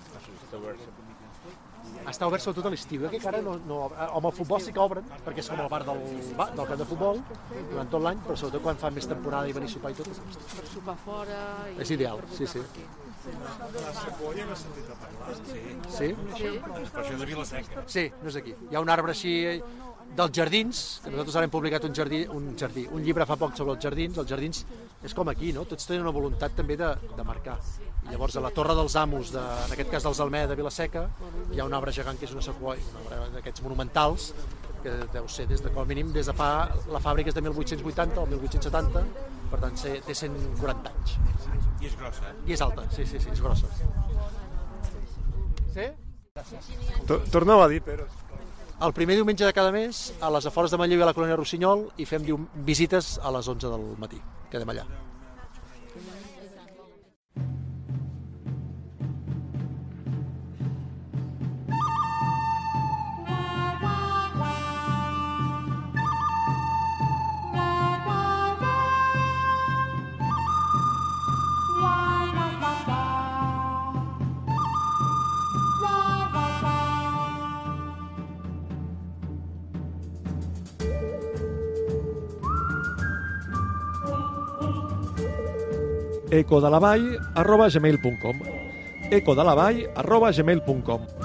Està obert sobretot a l'estiu, eh, que encara no, no, amb el futbol sí que obren, perquè és com el bar del, del camp de futbol durant tot l'any, però sobretot quan fan més temporada i venir a sopar i tot. A. Per sopar fora. I és ideal, sí, sí. La sequoia n'he sentit a parlar. Sí. Sí? Sí. Però això és de Vilaseca. Sí, no és aquí. Hi ha un arbre així dels jardins, que nosaltres ara hem publicat un jardí, un jardí, un llibre fa poc sobre els jardins. Els jardins és com aquí, no? Tots tenen una voluntat també de, de marcar. I llavors a la Torre dels Amos, de, en aquest cas dels Almeda de Vilaseca, hi ha un arbre gegant que és una sequoia, un arbre d'aquests monumentals, que deu ser des de, com a mínim, des de fa, la fàbrica és de 1880 o 1870, per tant sé- té 140 anys. I és grossa, eh? I és alta, sí, sí, sí, és grossa. Sí? To- Torneu a dir, però... El primer diumenge de cada mes, a les afores de Manlleu i a la colònia Rossinyol, i fem visites a les 11 del matí. Quedem allà. Ecodelavall arroba gmail.com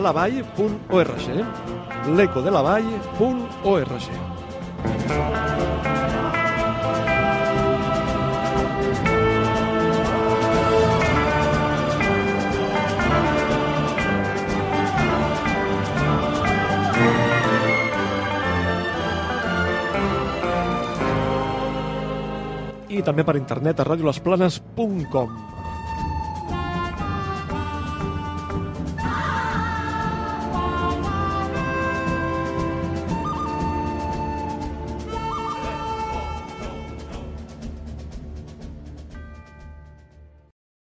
l'ecodelavall.org l'ecodelavall.org i també per internet a radiolesplanes.com